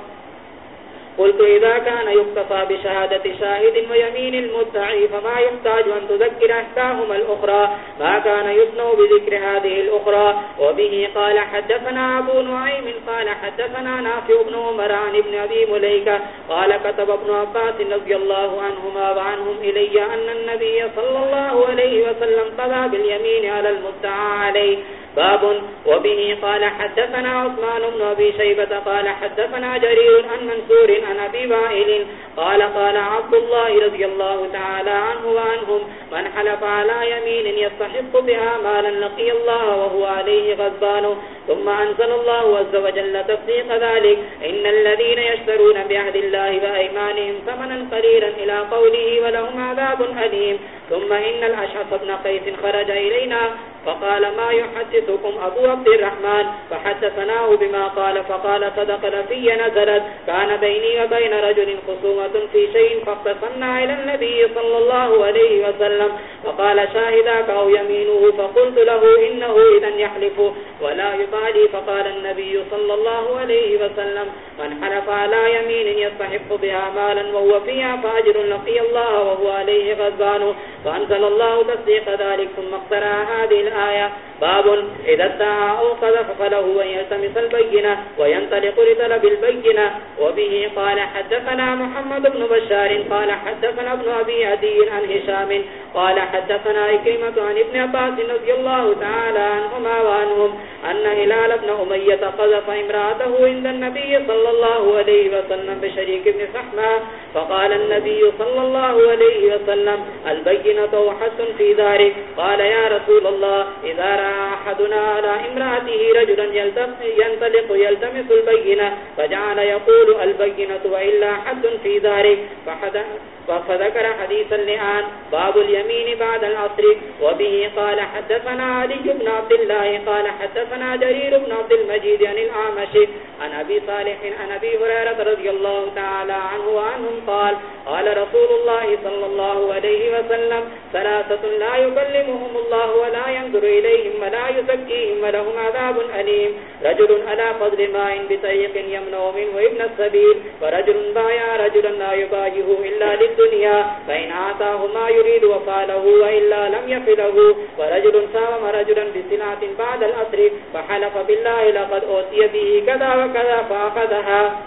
قلت إذا كان يكتفى بشهادة شاهد ويمين المدعي فما يحتاج أن تذكر أحداهما الأخرى، ما كان يسنو بذكر هذه الأخرى. وبه قال حدثنا أبو نعيم، قال حدثنا نافع بن عمر عن ابن أبي مليكة، قال كتب ابن عباس رضي الله عنهما وعنهم إلي أن النبي صلى الله عليه وسلم قضى باليمين على المدعى عليه. باب وبه قال حدثنا عثمان بن أبي شيبة قال حدثنا جرير عن منصور عن أبي وائل قال قال عبد الله رضي الله تعالى عنه وعنهم من حلف على يمين يستحق بها مالا لقي الله وهو عليه غضبان. ثم أنزل الله عز وجل تصديق ذلك. إن الذين يشترون بعهد الله وأيمانهم ثمنا قليلا إلى قوله ولهم عذاب أليم. ثم إن الأشعص بن قيس خرج إلينا فقال ما يحدثكم أبو عبد الرحمن؟ فحدثناه بما قال، فقال صدق نفي نزلت. كان بيني وبين رجل خصومة في شيء فاقتصنا إلى النبي صلى الله عليه وسلم. فقال شاهداك أو يمينه؟ فقلت له إنه إذن يحلف ولا يبالي. فقال النبي صلى الله عليه وسلم من حلف على يمين يستحق بها مالا وهو فيها فأجر لقي الله وهو عليه غزبان فأنزل الله تصديق ذلك ثم اقترى هذه الآية باب إذا ادعى أو قذف، فله أن يلتمس البينة وينطلق لطلب البينة. وبه قال حدثنا محمد بن بشار، قال حدثنا ابن أبي عدي عن هشام، قال حدثنا إكرمة عن ابن عباس رضي الله تعالى عنهما وعنهم أن هلال بن أمية قذف امرأته عند النبي صلى الله عليه وسلم بشريك بن سحمة فقال النبي صلى الله عليه وسلم البينة وحس في ذلك قال يا رسول الله إذا رأى أحدنا على امرأته رجلا ينطلق يلتمس البينة، فجعل يقول البينة وإلا حد في ذلك فحدث فذكر حديث اللئان باب اليمين بعد العصر. وبه قال حدثنا علي بن عبد الله قال حدثنا جرير بن عبد المجيد عن العامش عن أبي صالح عن أبي هريرة رضي الله تعالى عنه وعنهم قال قال رسول الله صلى الله عليه وسلم ثلاثة لا يكلمهم الله ولا ينظر إليهم ولا يزكيهم ولهم عذاب أليم. رجل على فضل ماء بطريق يمنع منه ابن السبيل، ورجل بايع رجلا لا يبايه إلا للدنيا. فإن آتاه ما يريد وفاله وإلا لم يفله ورجل ساوم رجلا بسنعة بعد الأسر فحلف بالله لقد أوتي به كذا وكذا فأخذها.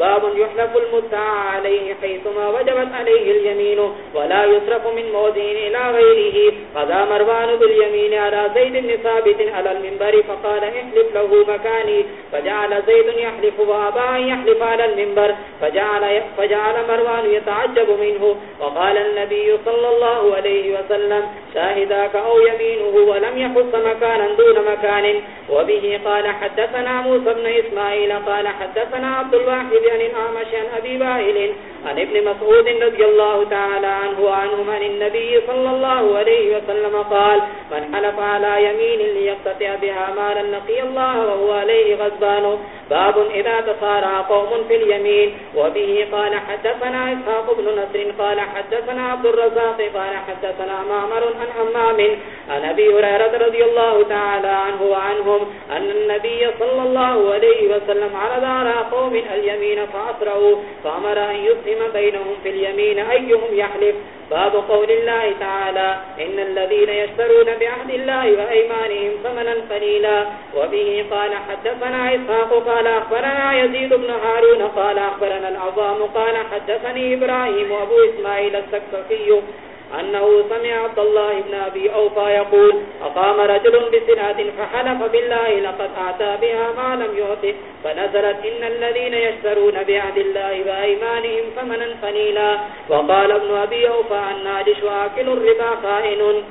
باب يحلف المدعى عليه حيثما وجبت عليه اليمين ولا يصرف من موضع إلى غيره. قضى مروان باليمين على زيد بن ثابت على المنبر فقال احلف له مكاني. فجعل زيد يحلف وأبا يحلف على المنبر. فجعل, فجعل مروان يتعجب منه. وقال النبي صلى الله عليه وسلم شاهداك أو يمينه ولم يخص مكانا دون مكان. وبه قال حدثنا موسى بن إسماعيل قال حدثنا عبد الواحد عن الأعمش عن أبي وائل عن ابن مسعود رضي الله تعالى عنه وعنهم عن النبي صلى الله عليه وسلم قال من حلف على يمين ليقتطع بها مالا لقي الله وهو عليه غضبان. باب إذا تصارع قوم في اليمين، وبه قال حدثنا إسحاق بن نصر، قال حدثنا عبد الرزاق، قال حدثنا معمر عن حمام، عن أبي هريرة رضي الله تعالى عنه وعنهم أن النبي صلى الله عليه وسلم عرض على قوم اليمين فأسرعوا فأمر أن يسلم يقسم بينهم في اليمين أيهم يحلف. باب قول الله تعالى، إن الذين يشترون بعهد الله وأيمانهم ثمنا قليلا. وبه قال، حدثنا إسحاق، قال أخبرنا يزيد بن هارون، قال أخبرنا العظام، قال حدثني إبراهيم وأبو إسماعيل السكسفي أنه سمع عبد الله بن أبي أوفى يقول، أقام رجل بسناد فحلف بالله لقد أعتى بها ما لم يعطه، فنزلت، إن الذين يشترون بعد الله وأيمانهم ثمنا قليلا. وقال ابن أبي أوفى أن النادش وآكل الربا خائن.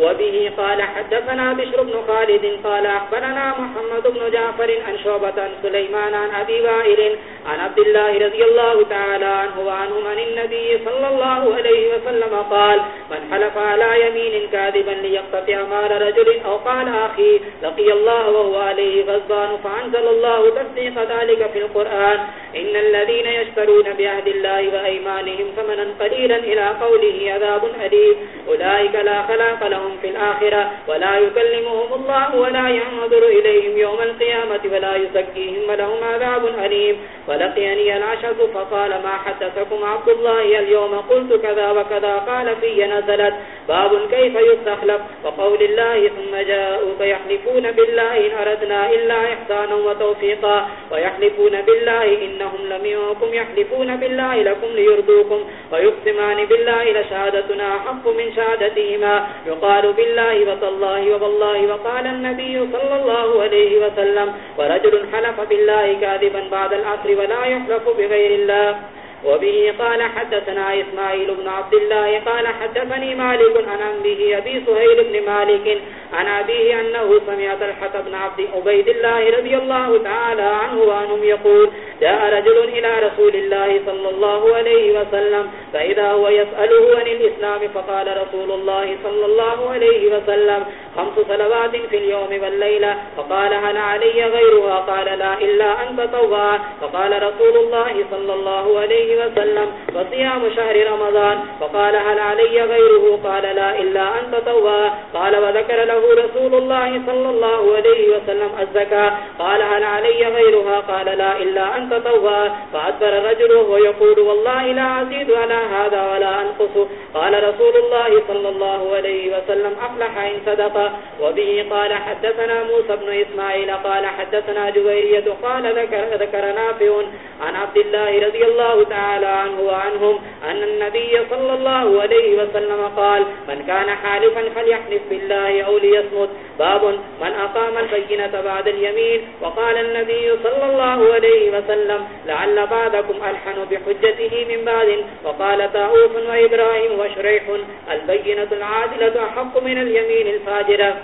وبه قال حدثنا بشر بن خالد قال أخبرنا محمد بن جعفر عن شعبة سليمان عن أبي وائل عن عبد الله رضي الله تعالى عنه وعنهم عن النبي صلى الله عليه وسلم قال، من حلف على يمين كاذبا ليقتطع مال رجل أو قال أخي لقي الله وهو عليه غزبان فأنزل الله تصديق ذلك في القرآن. إن الذين يشترون بعهد الله وأيمانهم ثمنا قليلا إلى قوله عذاب أليم. أولئك لا خلاق لهم لهم في الآخرة ولا يكلمهم الله ولا ينظر إليهم يوم القيامة ولا يزكيهم ولهم عذاب أليم. ولقيني العشب فقال ما حدثكم عبد الله اليوم؟ قلت كذا وكذا قال في نزلت. باب كيف يستخلف؟ وقول الله ثم جاءوك يحلفون بالله إن أردنا إلا إحسانا وتوفيقا. ويحلفون بالله إنهم لم يكم يحلفون بالله لكم ليردوكم ويقسمان بالله لشهادتنا حق من شهادتهما. يقال بالله وتالله وبالله وقال النبي صلى الله عليه وسلم ورجل حلف بالله كاذبا بعد العصر ولا يحلف بغير الله. وبه قال حدثنا إسماعيل بن عبد الله قال حدثني مالك عن أنبه أبي سهيل بن مالك عن أبيه أنه سمع طلحة بن عبد عبيد الله رضي الله تعالى عنه وعنهم يقول، جاء رجل إلى رسول الله صلى الله عليه وسلم، فإذا هو يسأله عن الإسلام فقال رسول الله صلى الله عليه وسلم، خمس صلوات في اليوم والليلة فقال هل علي غيرها؟ قال لا، إلا أن تطوى فقال رسول الله صلى الله عليه وسلم وصيام شهر رمضان فقال هل علي غيره؟ قال لا إلا أن تطوى قال وذكر له رسول الله صلى الله عليه وسلم الزكاة. قال هل علي غيرها؟ قال لا إلا أن تطوى فأدبر الرجل ويقول والله لا أزيد على هذا ولا أنقص. قال رسول الله صلى الله عليه وسلم أفلح إن صدق. وبه قال حدثنا موسى بن إسماعيل قال حدثنا جويرية قال ذكر, ذكر نافع عن عبد الله رضي الله تعالى تعالى عنه وعنهم أن النبي صلى الله عليه وسلم قال من كان حالفا فليحلف بالله أو ليصمت. باب من أقام البينة بعد اليمين. وقال النبي صلى الله عليه وسلم لعل بعضكم ألحن بحجته من بعد. وقال تاؤف وإبراهيم وشريح البينة العادلة أحق من اليمين الفاجرة.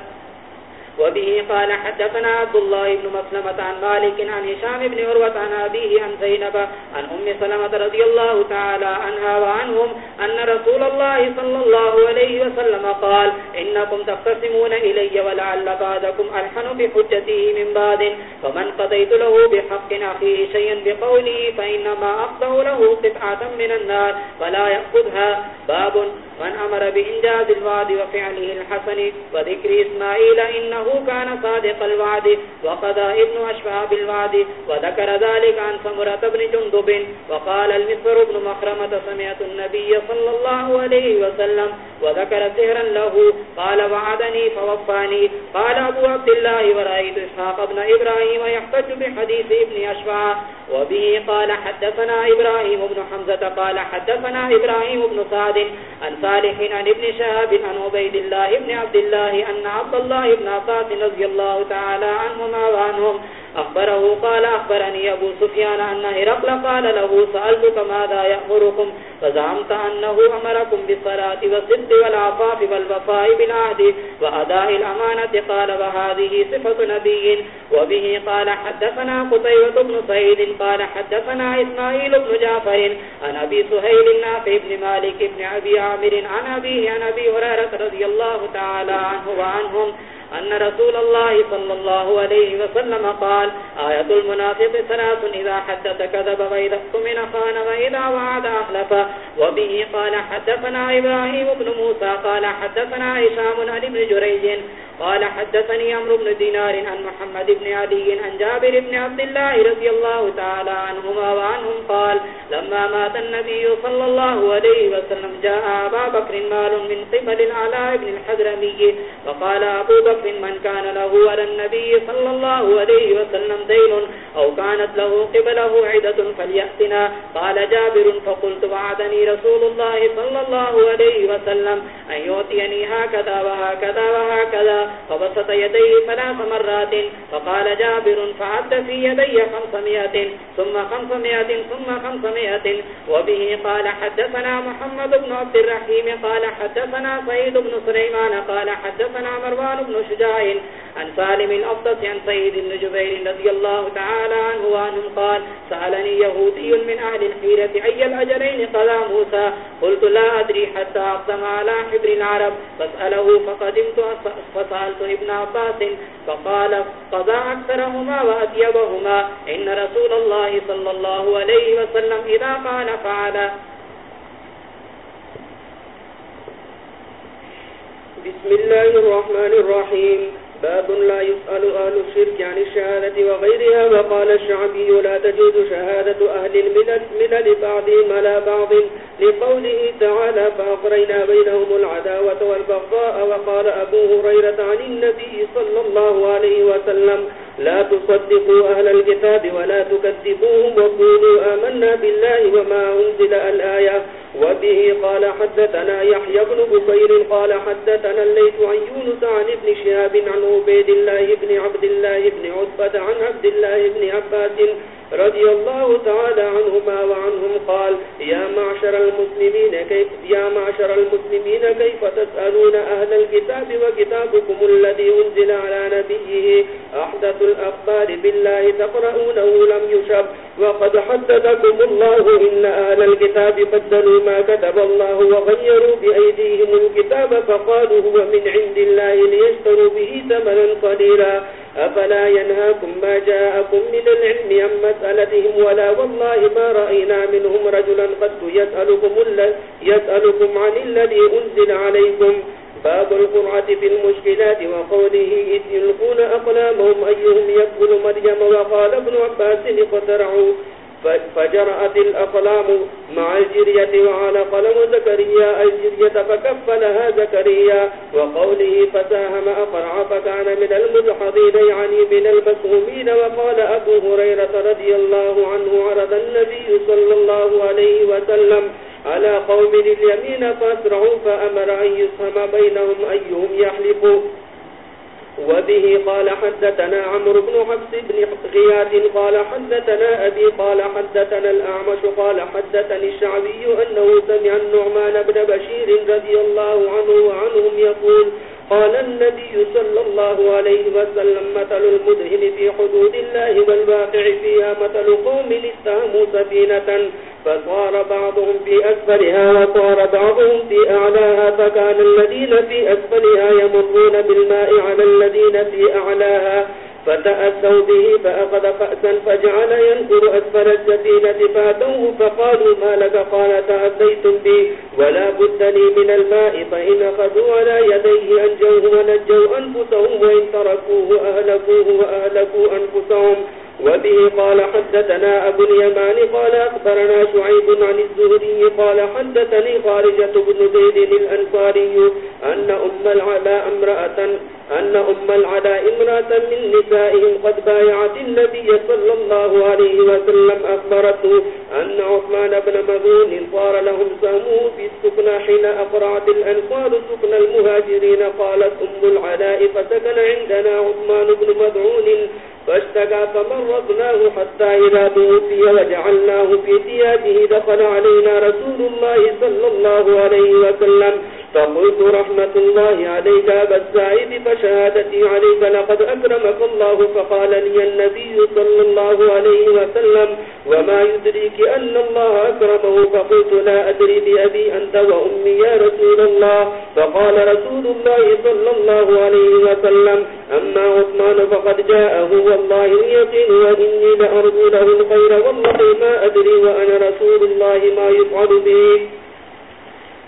وبه قال حدثنا عبد الله بن مسلمة عن مالك عن هشام بن عروة عن أبيه عن زينب عن أم سلمة رضي الله تعالى عنها وعنهم أن رسول الله صلى الله عليه وسلم قال إنكم تقتسمون إلي ولعل بعدكم ألحن بحجته من بعد فمن قضيت له بحق أخيه شيئا بقوله فإنما أقضه له قطعة من النار فلا يأخذها. باب من أمر بإنجاز الوعد وفعله الحسن وذكر إسماعيل إنه أنه كان صادق الوعد. وقضى ابن أشفى بالوعد، وذكر ذلك عن سمرة بن جندب، وقال المصر بن مخرمة سمعت النبي صلى الله عليه وسلم، وذكر سهرا له، قال وعدني فوفاني. قال أبو عبد الله، ورأيت إسحاق بن إبراهيم يحتج بحديث ابن أشفى وبه قال حدثنا إبراهيم بن حمزة، قال حدثنا إبراهيم بن سعد عن صالح عن ابن شهاب عن عبيد الله بن عبد الله أن عبد الله بن عباس رضي الله تعالى عنهما وعنهم أخبره قال أخبرني أبو سفيان أن هرقل قال له سألتك ماذا يأمركم فزعمت أنه أمركم بالصلاة والصد والعفاف والوفاء بالعهد وأداء الأمانة. قال وهذه صفة نبي وبه قال حدثنا قطيبة بن سيد قال حدثنا إسماعيل بن جعفر عن أبي سهيل النافع بن مالك بن أبي عامر عن أبيه عن أبي هريرة رضي الله تعالى عنه وعنهم. أن رسول الله صلى الله عليه وسلم قال، آية المنافق ثلاث إذا حدث كذب وإذا اكتمن خان وإذا وعد أخلف. وبه قال، حدثنا إبراهيم بن موسى، قال، حدثنا عشام عن ابن جريج، قال، حدثني عمرو بن دينار عن محمد بن علي عن جابر بن عبد الله رضي الله تعالى عنهما وعنهم قال، لما مات النبي صلى الله عليه وسلم جاء أبا بكر مال من قبل العلاء بن الحضرمي وقال أبو بكر من كان له على النبي صلى الله عليه وسلم دين أو كانت له قبله عدة فليأتنا. قال جابر فقلت وعدني رسول الله صلى الله عليه وسلم أن يؤتيني هكذا وهكذا وهكذا. فبسط يديه ثلاث مرات. فقال جابر فعد في يدي خمسمائة، ثم خمسمائة ثم خمسمائة. وبه قال حدثنا محمد بن عبد الرحيم، قال حدثنا سيد بن سليمان، قال حدثنا مروان بن شجاع عن سالم الأفضل عن سيد بن جبير رضي الله تعالى عنه وعنهم قال سألني يهودي من أهل الحيرة أي الأجلين؟ قضى موسى. قلت لا أدري حتى أقدم على حبر العرب. فاسأله فقدمت، فسألت ابن عباس، فقال قضى أكثرهما وأتيبهما إن رسول الله صلى الله عليه وسلم إذا قال فعل. بسم الله الرحمن الرحيم. باب لا يسأل أهل الشرك عن الشهادة وغيرها، وقال الشعبي لا تجوز شهادة أهل الملل بعضهم على بعض، لقوله تعالى فأقرينا بينهم العداوة والبغضاء، وقال أبو هريرة عن النبي صلى الله عليه وسلم لا تصدقوا أهل الكتاب ولا تكذبوهم وقولوا آمنا بالله وما أنزل الآية. وبه قال حدثنا يحيى بن بكير قال حدثنا الليث عن يونس عن ابن شهاب عن عبيد الله بن عبد الله بن عتبة عن عبد الله بن عباس رضي الله تعالى عنهما وعنهم قال يا معشر المسلمين كيف يا معشر المسلمين كيف تسألون أهل الكتاب وكتابكم الذي أنزل على نبيه أحدث الأخبار بالله تقرؤونه لم يشب وقد حدثكم الله إن أهل الكتاب بدلوا ما كتب الله وغيروا بأيديهم الكتاب فقالوا هو من عند الله ليشتروا به ثمنا قليلا أفلا ينهاكم ما جاءكم من العلم عن مسألتهم ولا والله ما رأينا منهم رجلا قد يسألكم, يسألكم عن الذي أنزل عليكم. باب القرعة في المشكلات وقوله إذ يلقون أقلامهم أيهم يكفل مريم وقال ابن عباس اقترعوا. فجرأت الأقلام مع الجرية وعلى قلم زكريا الجرية فكفلها زكريا وقوله فساهم أقرع فكان من المدحضين يعني من المسهومين. وقال أبو هريرة رضي الله عنه عرض النبي صلى الله عليه وسلم على قوم اليمين فاسرعوا فأمر أن يسهم بينهم أيهم يحلفوا وبه قال حدثنا عمر بن حفص بن غياث قال حدثنا أبي قال حدثنا الأعمش قال حدثني الشعبي أنه سمع النعمان بن بشير رضي الله عنه وعنهم يقول قال النبي صلى الله عليه وسلم، مثل المدهن في حدود الله والواقع فيها مثل قوم استهموا سفينة. فصار بعضهم في أسفلها وصار بعضهم في أعلاها فكان الذين في أسفلها يمرون بالماء على الذين في أعلاها فتأسوا به فأخذ فأسا فجعل ينكر أسفل السفينة فاتوه فقالوا ما لك قال تأسيتم بي ولا بد لي من الماء فإن أخذوا على يديه أنجوه ونجوا أنفسهم وإن تركوه أهلكوه وأهلكوا أنفسهم وبه قال حدثنا أبو اليمان قال أخبرنا شعيب عن الزهري قال حدثني خارجة بن زيد الأنصاري أن أم العلاء امرأة أن أم العلاء امرأة من نسائهم قد بايعت النبي صلى الله عليه وسلم أخبرته أن عثمان بن مذون صار لهم ساموه في السكنى حين أقرعت الأنصار سكن المهاجرين. قالت أم العلاء فسكن عندنا عثمان بن مذعون فاشتكى فمرضناه حتى إذا توفي وجعلناه في ثيابه، دخل علينا رسول الله صلى الله عليه وسلم. فقلت رحمة الله عليك أبا السعيد فشهادتي عليك لقد أكرمك الله فقال لي النبي صلى الله عليه وسلم وما يدريك أن الله أكرمه فقلت لا أدري بأبي أنت وأمي يا رسول الله فقال رسول الله صلى الله عليه وسلم أما عثمان فقد جاءه والله اليقين وإني لأرجو له الخير والله ما أدري وأنا رسول الله ما يفعل به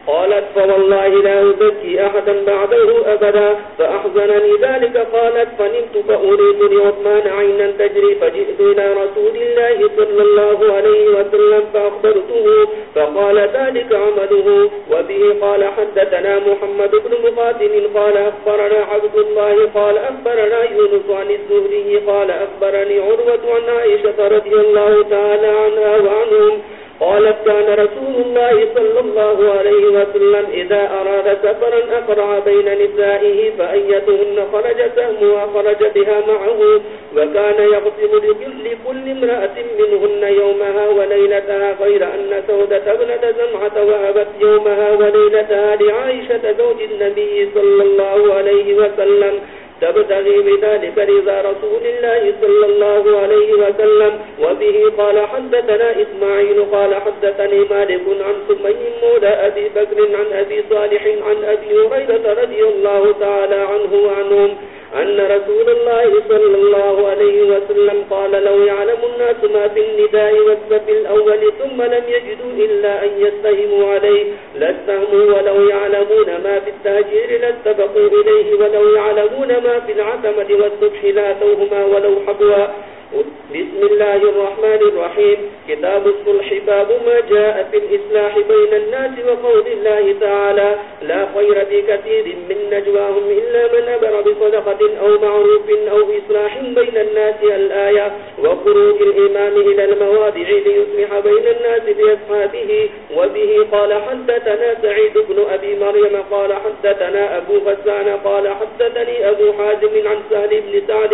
قالت فوالله لا أزكي أحدا بعده أبدا، فأحزنني ذلك، قالت فنمت فأريد لعثمان عينا تجري، فجئت إلى رسول الله صلى الله عليه وسلم فأخبرته، فقال ذلك عمله، وبه قال حدثنا محمد بن مقاتل، قال أخبرنا عبد الله، قال أخبرنا يونس عن الزهري، قال أخبرني عروة عن عائشة رضي الله تعالى عنها وعنهم قالت كان رسول الله صلى الله عليه وسلم إذا أراد سفرا أقرع بين نسائه فأيتهن خرج سهمها خرج بها معه وكان يغسل لكل امرأة منهن يومها وليلتها غير أن سودة ابنة زمعة وهبت يومها وليلتها لعائشة زوج النبي صلى الله عليه وسلم تبتغي بذلك رضا رسول الله صلى الله عليه وسلم. وبه قال حدثنا إسماعيل قال حدثني مالك عن سمي مولى أبي بكر عن أبي صالح عن أبي هريرة رضي الله تعالى عنه وعنهم. أن رسول الله صلى الله عليه وسلم قال لو يعلم الناس ما في النداء والسب الأول ثم لم يجدوا إلا أن يستهموا عليه، لاستهموا ولو يعلمون ما في التاجير، لاستبقوا إليه ولو يعلمون ما في العتمة والسبح، لا توهما ولو حبوا. بسم الله الرحمن الرحيم. كتاب الصلح، باب ما جاء في الإصلاح بين الناس وقول الله تعالى لا خير في كثير من نجواهم إلا من أبر بصدقة أو معروف أو إصلاح بين الناس الآية وخروج الإمام إلى المواضع ليصلح بين الناس بأصحابه وبه. قال حدثنا سعيد بن أبي مريم، قال حدثنا أبو غسان، قال حدثني أبو حازم عن سهل بن سعد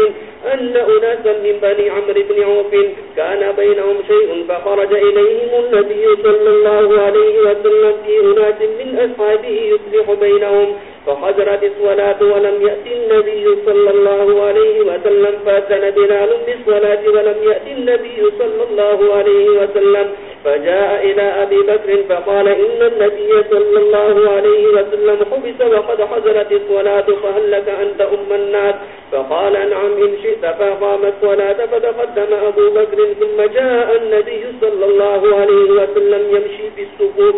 أن أناسا من بني عمرو بن عوف كان بينهم شيء فخرج إليهم النبي صلى الله عليه وسلم في أناس من أصحابه يصلح بينهم، فحضرت الصلاة ولم يأتي النبي صلى الله عليه وسلم فأتن بلال بالصلاة ولم يأتي النبي صلى الله عليه وسلم. فجاء إلى أبي بكر فقال إن النبي صلى الله عليه وسلم حبس وقد حزرت الصلاة، فهل لك أنت أم الناس؟ فقال نعم، إن شئت. فقام الصلاة، فتقدم أبو بكر، ثم جاء النبي صلى الله عليه وسلم يمشي في السقوف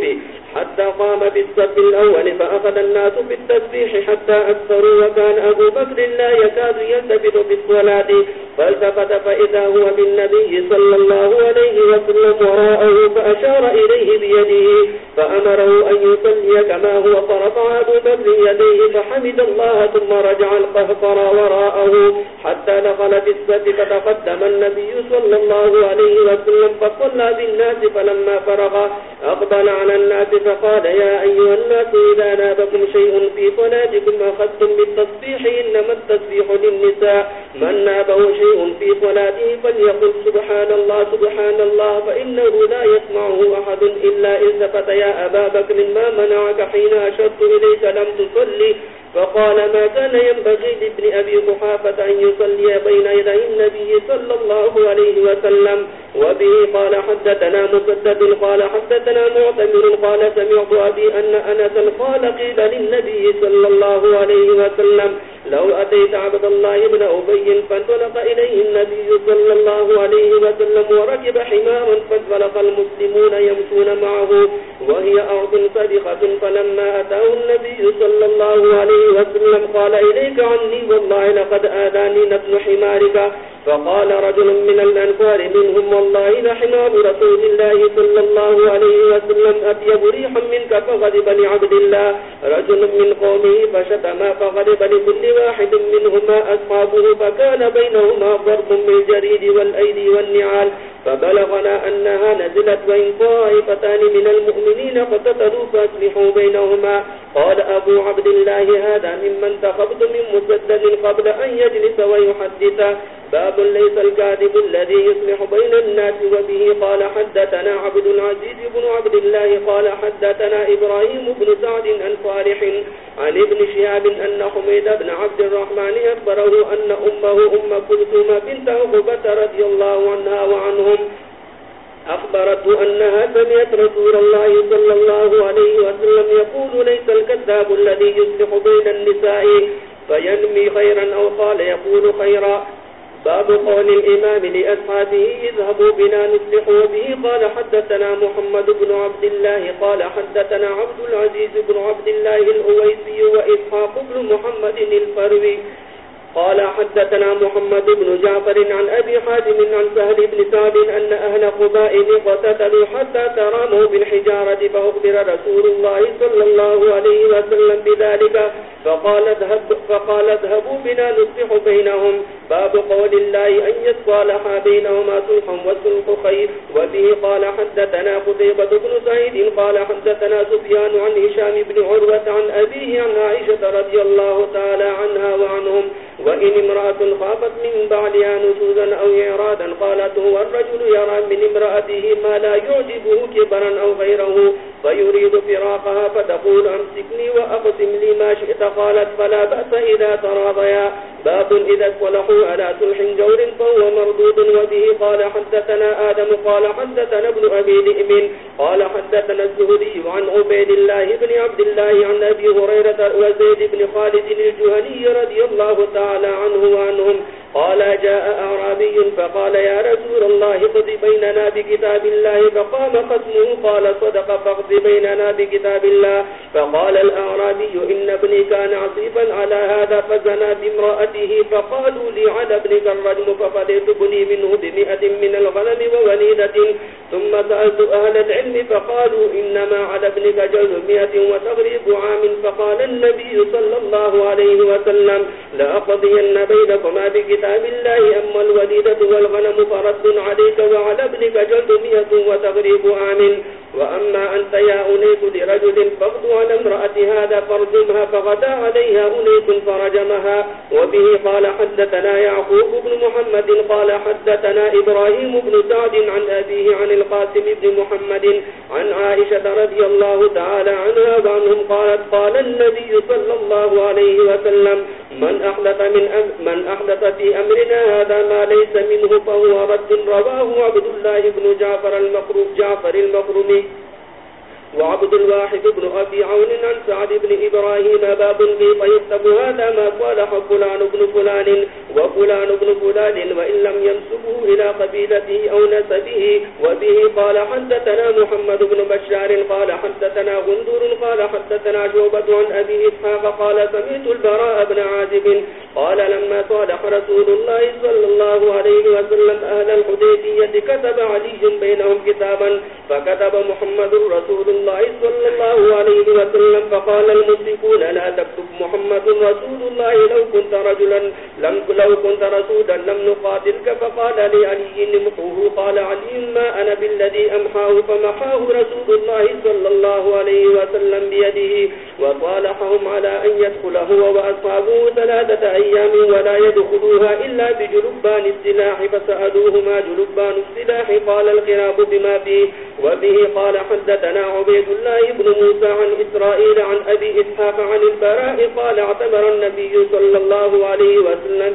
حتى قام بالصف الأول، فأخذ الناس بالتسبيح حتى أكثروا، وكان أبو بكر لا يكاد يلتفت بالصلاة فالتفت فإذا هو بالنبي صلى الله عليه وسلم وراءه، فأشار إليه بيده، فأمره أن يصلي كما هو، فرفع أبو بكر يديه، فحمد الله، ثم رجع القهقر وراءه. حتى دخل في الصف فتقدم النبي صلى الله عليه وسلم، فصلى بالناس، فلما فرغ أقبل على الناس فقال يا أيها الناس إذا نابكم شيء في صلاتكم أخذتم بالتصبيح إنما التصبيح للنساء من نابه شيء في صلاته فليقل سبحان الله سبحان الله، فإنه لا يسمعه أحد إلا إذ فتى يا أبا بكر ما منعك حين أشرت إليك لم تصلي. فقال ما كان ينبغي لابن أبي قحافة أن يصلي بين يدي النبي صلى الله عليه وسلم وبه قال حدثنا مسدد قال حدثنا معتمر قال سمعت أبي أن أنسا قال قيل للنبي صلى الله عليه وسلم لو أتيت عبد الله بن أبي فانطلق إليه النبي صلى الله عليه وسلم وركب حمارا فانطلق المسلمون يمشون معه وهي أرض صدقة فلما أتاه النبي صلى الله عليه عليه وسلم قال إليك عني والله لقد آذاني نبن حمارك فقال رجل من الأنفار منهم والله لحمار رسول الله صلى الله عليه وسلم أطيب ريحا منك فغضب لعبد الله. رجل من قومه فشتما فغضب لكل واحد منهما أصحابه فكان بينهما ضرب بالجريد والأيدي والنعال. فبلغنا أنها نزلت وإن طائفتان من المؤمنين قتتلوا فأسلحوا بينهما. قال أبو عبد الله هذا ممن تخبت من مسدد قبل أن يجلس ويحدث. باب ليس الكاذب الذي يصلح بين الناس وبه قال حدثنا عبد العزيز بن عبد الله قال حدثنا إبراهيم بن سعد أن صالح عن ابن شهاب أن حميد بن عبد الرحمن أخبره أن أمه أم كلثوم بنت عقبة رضي الله عنها وعنهم أخبرته أنها سمعت رسول الله صلى الله عليه وسلم يقول ليس الكذاب الذي يصلح بين النساء فينمي خيرا أو قال يقول خيرا باب قول الإمام لأصحابه اذهبوا بنا نصلح وبه قال حدثنا محمد بن عبد الله، قال حدثنا عبد العزيز بن عبد الله الأويسي وإسحاق بن محمد الفروي. قال حدثنا محمد بن جعفر عن أبي حازم عن سهل بن سعد أن أهل قباء قتتلوا حتى تراموا بالحجارة فأخبر رسول الله صلى الله عليه وسلم بذلك فقال, اذهب فقال اذهبوا بنا نصلح بينهم. باب قول الله أن يصالح بينهما صلحا والصلح خير. وبه قال حدثنا قتيبة بن سعيد قال حدثنا سفيان عن هشام بن عروة عن أبيه عن عائشة رضي الله تعالى عنها وعنهم. وإن امرأة خافت من بعدها نشوزا أو إعرادا قالت هو الرجل يرى من امرأته ما لا يعجبه كبرا أو غيره فيريد فراقها فتقول أمسكني وأقسم لي ما شئت قالت فلا بأس إذا تراضيا باب إذا صلحوا على سلح جور فهو مردود وبه قال حدثنا آدم قال حدثنا ابن أبي ذئب قال حدثنا الزهدي عن عبيد الله بن عبد الله عن أبي هريرة وزيد بن خالد الجهني رضي الله تعالى عنه وعنهم قال جاء أعرابي فقال يا رسول الله قض بيننا بكتاب الله فقام قسمه قال صدق فقض بيننا بكتاب الله فقال الأعرابي إن ابني كان عصيبا على هذا فزنا بامرأته فقالوا لي على ابنك الرجم ففديت بني منه بمئة من الغنم ووليدة ثم سألت أهل العلم فقالوا إنما على ابنك جزء مئة وتغريب عام فقال النبي صلى الله عليه وسلم لأقضين بينكما بكتاب كتاب الله أما الوليدة والغنم فرد عليك وعلى ابنك جلد مئة وتغريب عام وأما أنت يا أنيس لرجل فاغض على امرأة هذا فرجمها فغدا عليها أنيس فرجمها. وبه قال حدثنا يعقوب بن محمد قال حدثنا إبراهيم بن سعد عن أبيه عن القاسم بن محمد عن عائشة رضي الله تعالى عنها وعنهم قالت قال النبي صلى الله عليه وسلم من أحدث, من أم من أحدث في أمرنا هذا ما ليس منه فهو رد رواه عبد الله بن جعفر المقروب جعفر المقرومي. وعبد الواحد بن أبي عون عن سعد بن إبراهيم باب كيف يكتب هذا ما صالح فلان بن فلان وفلان بن فلان وإن لم ينسبه إلى قبيلته أو نسبه وبه. قال حدثنا محمد بن بشار، قال حدثنا غندور، قال حدثنا جوبة عن أبي إسحاق، قال سميت البراء بن عازب، قال لما صالح رسول الله صلى الله عليه وسلم أهل الحديثية كتب علي بينهم كتابا، فكتب محمد رسول الله صلى الله عليه وسلم فقال المسلكون لا تكتب محمد رسول الله لو كنت رجلا لم لو كنت رسولا لم نقاتلك فقال لعلي نمحوه قال علي ما أنا بالذي أمحاه فمحاه رسول الله صلى الله عليه وسلم بيده وصالحهم على أن يدخل هو وأصحابه ثلاثة أيام ولا يدخلوها إلا بجلبان السلاح فسألوهما جلبان السلاح قال القراب بما فيه وبه قال حدثنا عبيد الله بن موسى عن إسرائيل عن أبي إسحاق عن البراء قال اعتبر النبي صلى الله عليه وسلم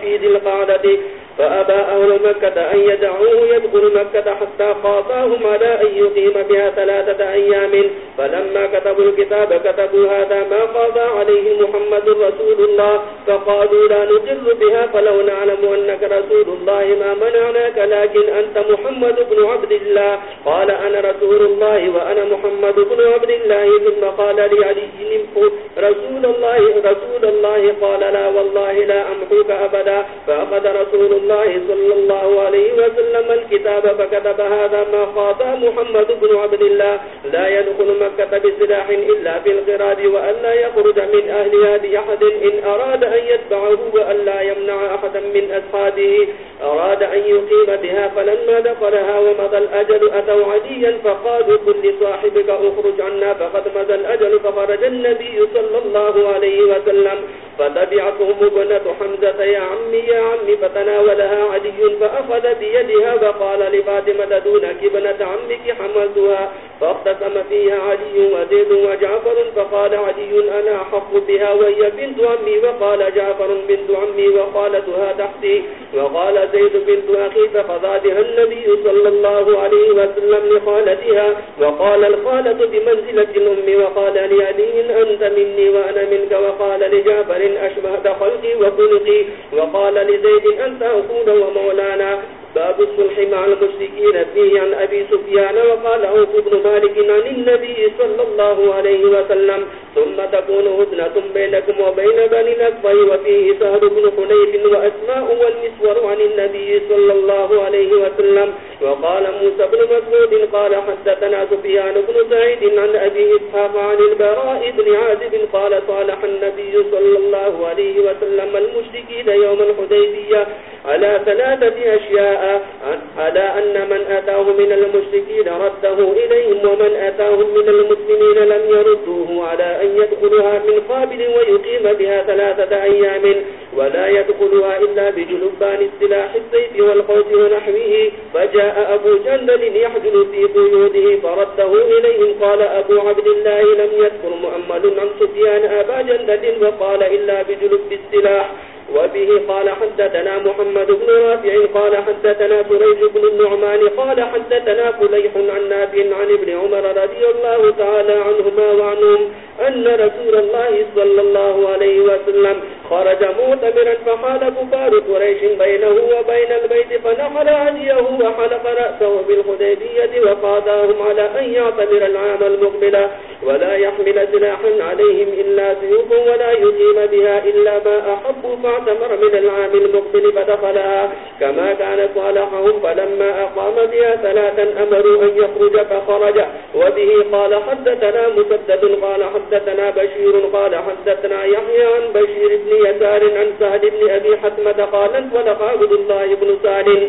في ذي القعدة فأبى أهل مكة أن يدعوه يدخل مكة حتى قاطاهم على أن يقيم بها ثلاثة أيام. فلما كتبوا الكتاب كتبوا هذا ما قاضى عليه محمد رسول الله. فقالوا لا نجر بها فلو نعلم أنك رسول الله ما منعناك، لكن أنت محمد بن عبد الله. قال أنا رسول الله وأنا محمد بن عبد الله. ثم قال لي علي نمحو رسول الله رسول الله. قال لا والله لا أمحوك أبدا. فأخذ رسول الله صلى الله عليه وسلم الكتاب فكتب هذا ما خاطى محمد بن عبد الله لا يدخل مكة بسلاح إلا في الغراد وأن لا يخرج من أهلها بأحد إن أراد أن يتبعه وأن لا يمنع أحدا من أصحابه أراد أن يقيم بها فلما دخلها ومضى الأجل أتوا عديا فقالوا كل صاحبك أخرج عنا فقد مضى الأجل فخرج النبي صلى الله عليه وسلم فتبعتهم ابنة حمزة يا عمي يا عمي فتناول فتناولها علي فأخذ بيدها وقال لفاتمة دونك ابنة عمك حملتها؟ فاقتسم فيها علي وزيد وجعفر، فقال علي أنا أحق بها وهي بنت عمي؟ وقال جعفر بنت عمي وقالتها تحتي. وقال زيد بنت أخي فقضى بها النبي صلى الله عليه وسلم لخالتها. وقال الخالة بمنزلة الأم، وقال لعلي أنت مني وأنا منك. وقال لجعفر أشبهت خلقي وخلقي. وقال لزيد أنت أخونا ومولانا باب الصلح مع المشركين فيه عن أبي سفيان وقال عوف بن مالك عن النبي صلى الله عليه وسلم، ثم تكون هدنة بينكم وبين بني الأكبر وفيه سهل بن حنيف وأسماء والمسور عن النبي صلى الله عليه وسلم. وقال موسى بن مسعود، قال حدثنا سفيان بن سعيد عن أبي إسحاق عن البراء بن عازب، قال صالح النبي صلى الله عليه وسلم المشركين يوم الحديبية على ثلاثة أشياء. على أن من أتاه من المشركين رده إليهم ومن أتاهم من المسلمين لم يردوه على أن يدخلها من قابل ويقيم بها ثلاثة أيام ولا يدخلها إلا بجلبان السلاح السيف والقوس ونحوه. فجاء أبو جندل يحجل في قيوده فرده إليهم. قال أبو عبد الله لم يذكر مؤمل عن سفيان أبا جندل وقال إلا بجلب السلاح. وبه قال حدثنا محمد بن رافع قال حدثنا سريج بن النعمان قال حدثنا فليح عن نافع عن ابن عمر رضي الله تعالى عنهما وعنهم أن رسول الله صلى الله عليه وسلم خرج معتبرا فحال كفار قريش بينه وبين البيت فنحل هديه وحلق رأسه بالخديبية وقاداهم على أن يعتبر العام المقبل ولا يحمل سلاحا عليهم إلا سيوف ولا يقيم بها إلا ما أحبوا فاعتمر من العام المقبل فدخلها كما كان صالحهم فلما أقام بها ثلاثا أمروا أن يخرج فخرج. وبه قال حدثنا مسدد قال حدثنا بشير قال حدثنا يحيى عن بشير بن يسار عن سهل بن أبي حتمة قال انفلق عبد الله بن سهل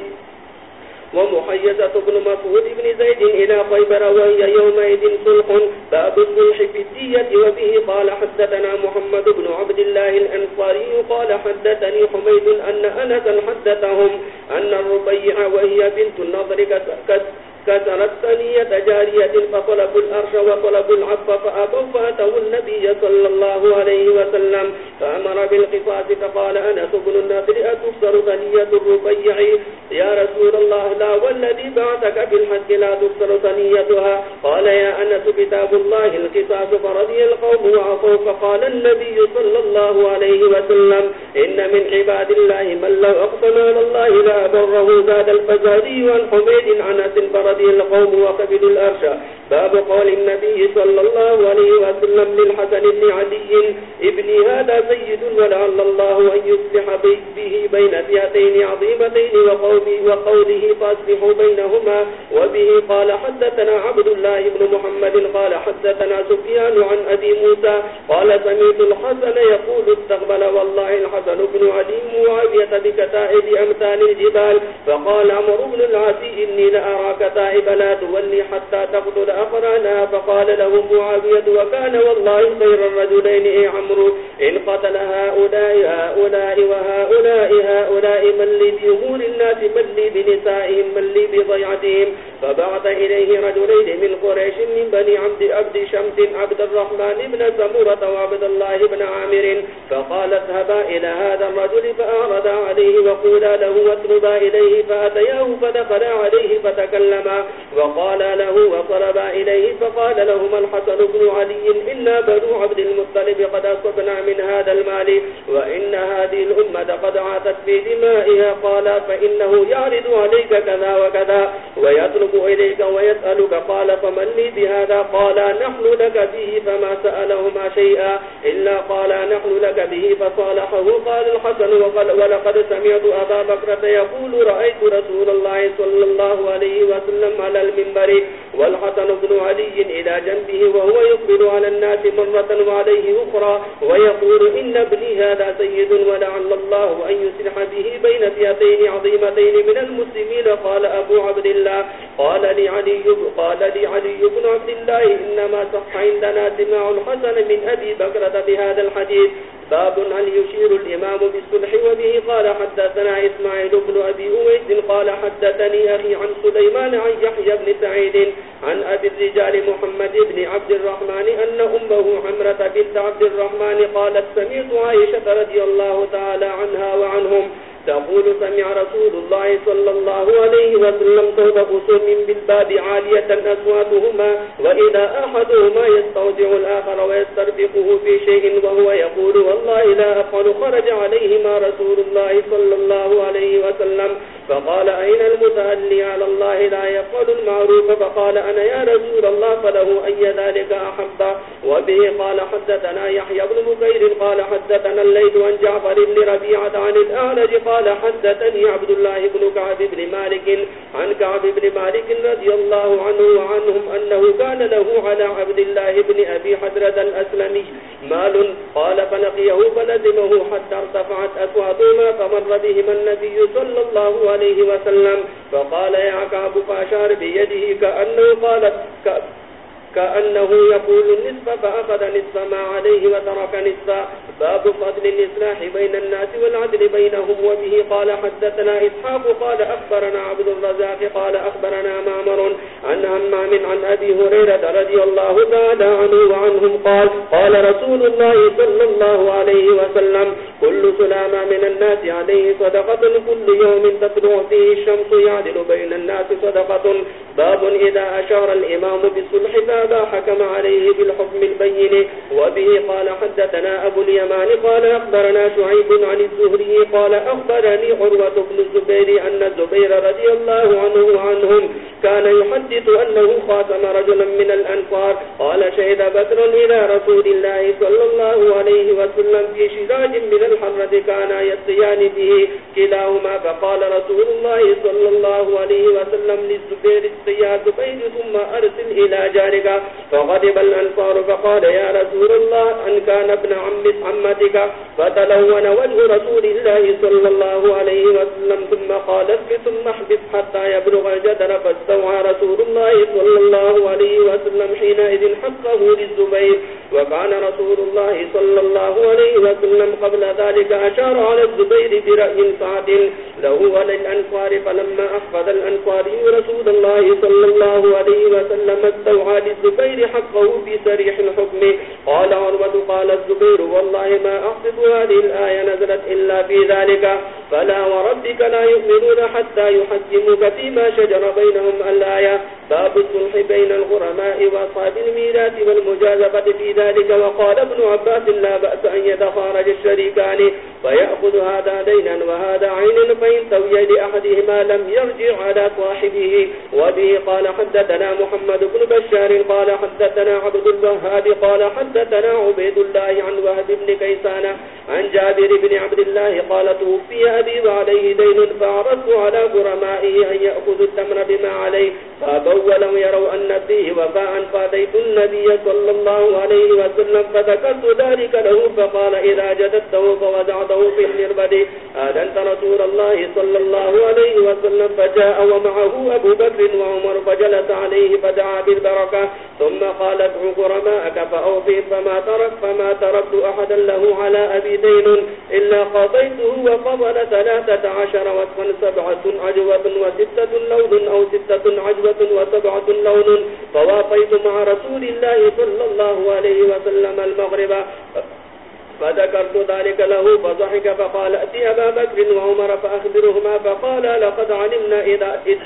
ومحيزة بن مسعود بن زيد إلى خيبر وهي يومئذ صلح باب الصلح في الدية وبه قال حدثنا محمد بن عبد الله الأنصاري قال حدثني حميد أن أنسا حدثهم أن الربيع وهي بنت النظر كسكت كسرت ثنية جارية فطلبوا الأرش وطلبوا العف فأبوا فأتوا النبي صلى الله عليه وسلم فأمر بالقصاص فقال أنس بن النذر أتفسر ثنية الربيع. يا رسول الله، لا والذي بعثك بالحق لا تفسر ثنيتها. قال يا أنس، كتاب الله القصاص فرضي القوم وعصوا فقال النبي صلى الله عليه وسلم إن من عباد الله من لو أقسم على الله لا بره زاد الفزاري عن حميد عن أنس فرضي رضي القوم وقبل الأرشى باب قول النبي صلى الله عليه وسلم للحسن بن علي ابن هذا سيد ولعل الله أن يصلح به بين فئتين عظيمتين وقوله, وقوله فاصلحوا بينهما وبه قال حدثنا عبد الله بن محمد قال حدثنا سفيان عن أبي موسى قال سميت الحسن يقول استقبل والله الحسن بن علي معاوية بكتائب أمثال الجبال فقال عمر بن العاسي إني لأراك تائب لا تولي حتى تقتل أقرانا فقال له معاوية وكان والله خير الرجلين إيه عمرو إن قتل هؤلاء هؤلاء وهؤلاء هؤلاء من لي بأمور الناس من لي بنسائهم من لي بضيعتهم فبعث إليه رجلين من قريش من بني عبد عبد شمس عبد الرحمن بن سمورة وعبد الله بن عامر فقال اذهبا إلى هذا الرجل فأعرض عليه وقولا له واطلبا إليه فأتياه فدخل عليه فتكلما وقال له وطلبا إليه فقال لهما الحسن بن علي إنا بنو عبد المطلب قد أصبنا من هذا المال، وإن هذه الأمة قد عاتت في دمائها. قال فإنه يعرض عليك كذا وكذا ويطلب إليك ويسألك. قال فمن لي بهذا؟ قال نحن لك به فما سألهما شيئا. إلا قال نحن لك به فصالحه. قال الحسن وقال ولقد سمعت أبا بكرة يقول رأيت رسول الله صلى الله عليه وسلم وسلم على المنبر والحسن بن علي إلى جنبه وهو يقبل على الناس مرة وعليه أخرى ويقول إن ابني هذا سيد ولعل الله أن يسلح به بين فئتين عظيمتين من المسلمين قال أبو عبد الله قال لي علي قال لي علي بن عبد الله إنما صح عندنا سماع الحسن من أبي بكرة بهذا الحديث. باب هل يشير الإمام بالصلح وبه؟ قال حدثنا إسماعيل بن أبي أويس قال حدثني أخي عن سليمان عن يحيى بن سعيد عن أبي الرجال محمد بن عبد الرحمن أن أمه حمرة بنت عبد الرحمن قالت سمعت عائشة رضي الله تعالى عنها وعنهم تقول سمع رسول الله صلى الله عليه وسلم صوت قسم بالباب عالية أسواتهما وإذا أحدهما يستوجع الآخر ويسترفقه في شيء وهو يقول والله لا أفعل خرج عليهما رسول الله صلى الله عليه وسلم فقال أين المتألي على الله لا يفعل المعروف فقال أنا يا رسول الله فله أي ذلك أحب وبه قال حدثنا يحيى بن مكير قال حدثنا الليل عن جعفر بن ربيعة عن الأعرج قال حدثني عبد الله بن كعب بن مالك عن كعب بن مالك رضي الله عنه وعنهم أنه كان له على عبد الله بن أبي حدرة الأسلمي مال قال فنقيه فلزمه حتى ارتفعت أسواتهما فمر بهما النبي صلى الله عليه عليه وسلم فقال يا كعب فأشار بيده كأنه قالت كأنه يقول النصف فأخذ نصف ما عليه وترك نصف. باب فضل الإصلاح بين الناس والعدل بينهم وبه. قال حدثنا إسحاق، قال أخبرنا عبد الرزاق، قال أخبرنا مامر عن همام عن أبي هريرة رضي الله تعالى عنه وعنهم قال قال رسول الله صلى الله عليه وسلم كل سلامة من الناس عليه صدقة، كل يوم تطلع فيه الشمس يعدل بين الناس صدقة. باب إذا أشار الإمام بالصلح فأبا حكم عليه بالحكم البين. وبه قال حدثنا أبو اليمان قال أخبرنا شعيب عن الزهري قال أخبرني عروة بن الزبير أن الزبير رضي الله عنه وعنهم كان يحدث أنه خاتم رجلا من الأنصار. قال شهد بكر إلى رسول الله صلى الله عليه وسلم في شراج من الحرة كان يسيان به كلاهما. فقال رسول الله صلى الله عليه وسلم للزبير السياد بين ثم أرسل إلى جارك. فغضب الأنصار فقال يا رسول الله أن كان ابن عم عمتك فتلون وجه رسول الله صلى الله عليه وسلم ثم قال ثم احبس حتى يبلغ الجدر فاستوعى رسول الله صلى الله عليه وسلم حينئذ حقه للزبير وكان رسول الله صلى الله عليه وسلم قبل ذلك أشار على الزبير برأي سعد له وللأنصار فلما أخذ الأنصاري رسول الله صلى الله عليه وسلم استوعى للزبير الزبير حقه في سريح الحكم. قال عروة قال الزبير، والله ما أحسب هذه الآية نزلت إلا في ذلك. فلا وربك لا يؤمنون حتى يحكموك فيما شجر بينهم الآية. باب الصلح بين الغرماء وأصحاب الميراث والمجازفة في ذلك. وقال ابن عباس، لا بأس أن يتخارج الشريكان. فيأخذ هذا دينا وهذا عين فإن سوي لأحدهما لم يرجع على صاحبه. وبه قال حدثنا محمد بن بشار قال حدثنا عبد الوهاب قال حدثنا عبيد الله عن وهب بن كيسان عن جابر بن عبد الله قال توفي أبي وعليه دين فعرضت على غرمائه أن يأخذ التمر بما عليه فأبوا ولم يروا أن فيه وفاء فأتيت النبي صلى الله عليه وسلم فذكرت ذلك له فقال إذا جددته فوضعته في المربد. آذنت رسول الله صلى الله عليه وسلم فجاء ومعه أبو بكر وعمر فجلس عليه فدعا بالبركة. ثم قال ادعو غرماءك فأوفي فما ترك فما تركت أحدا له على أبي دين إلا قضيته وقبل ثلاثة عشر وصفا سبعة عجوة وستة لون أو ستة عجوة وسبعة لون فواقيت مع رسول الله صلى الله عليه وسلم المغرب. فذكرت ذلك له، فضحك، فقال أتي أبا بكر وعمر فأخبرهما، فقال لقد علمنا إذا إذ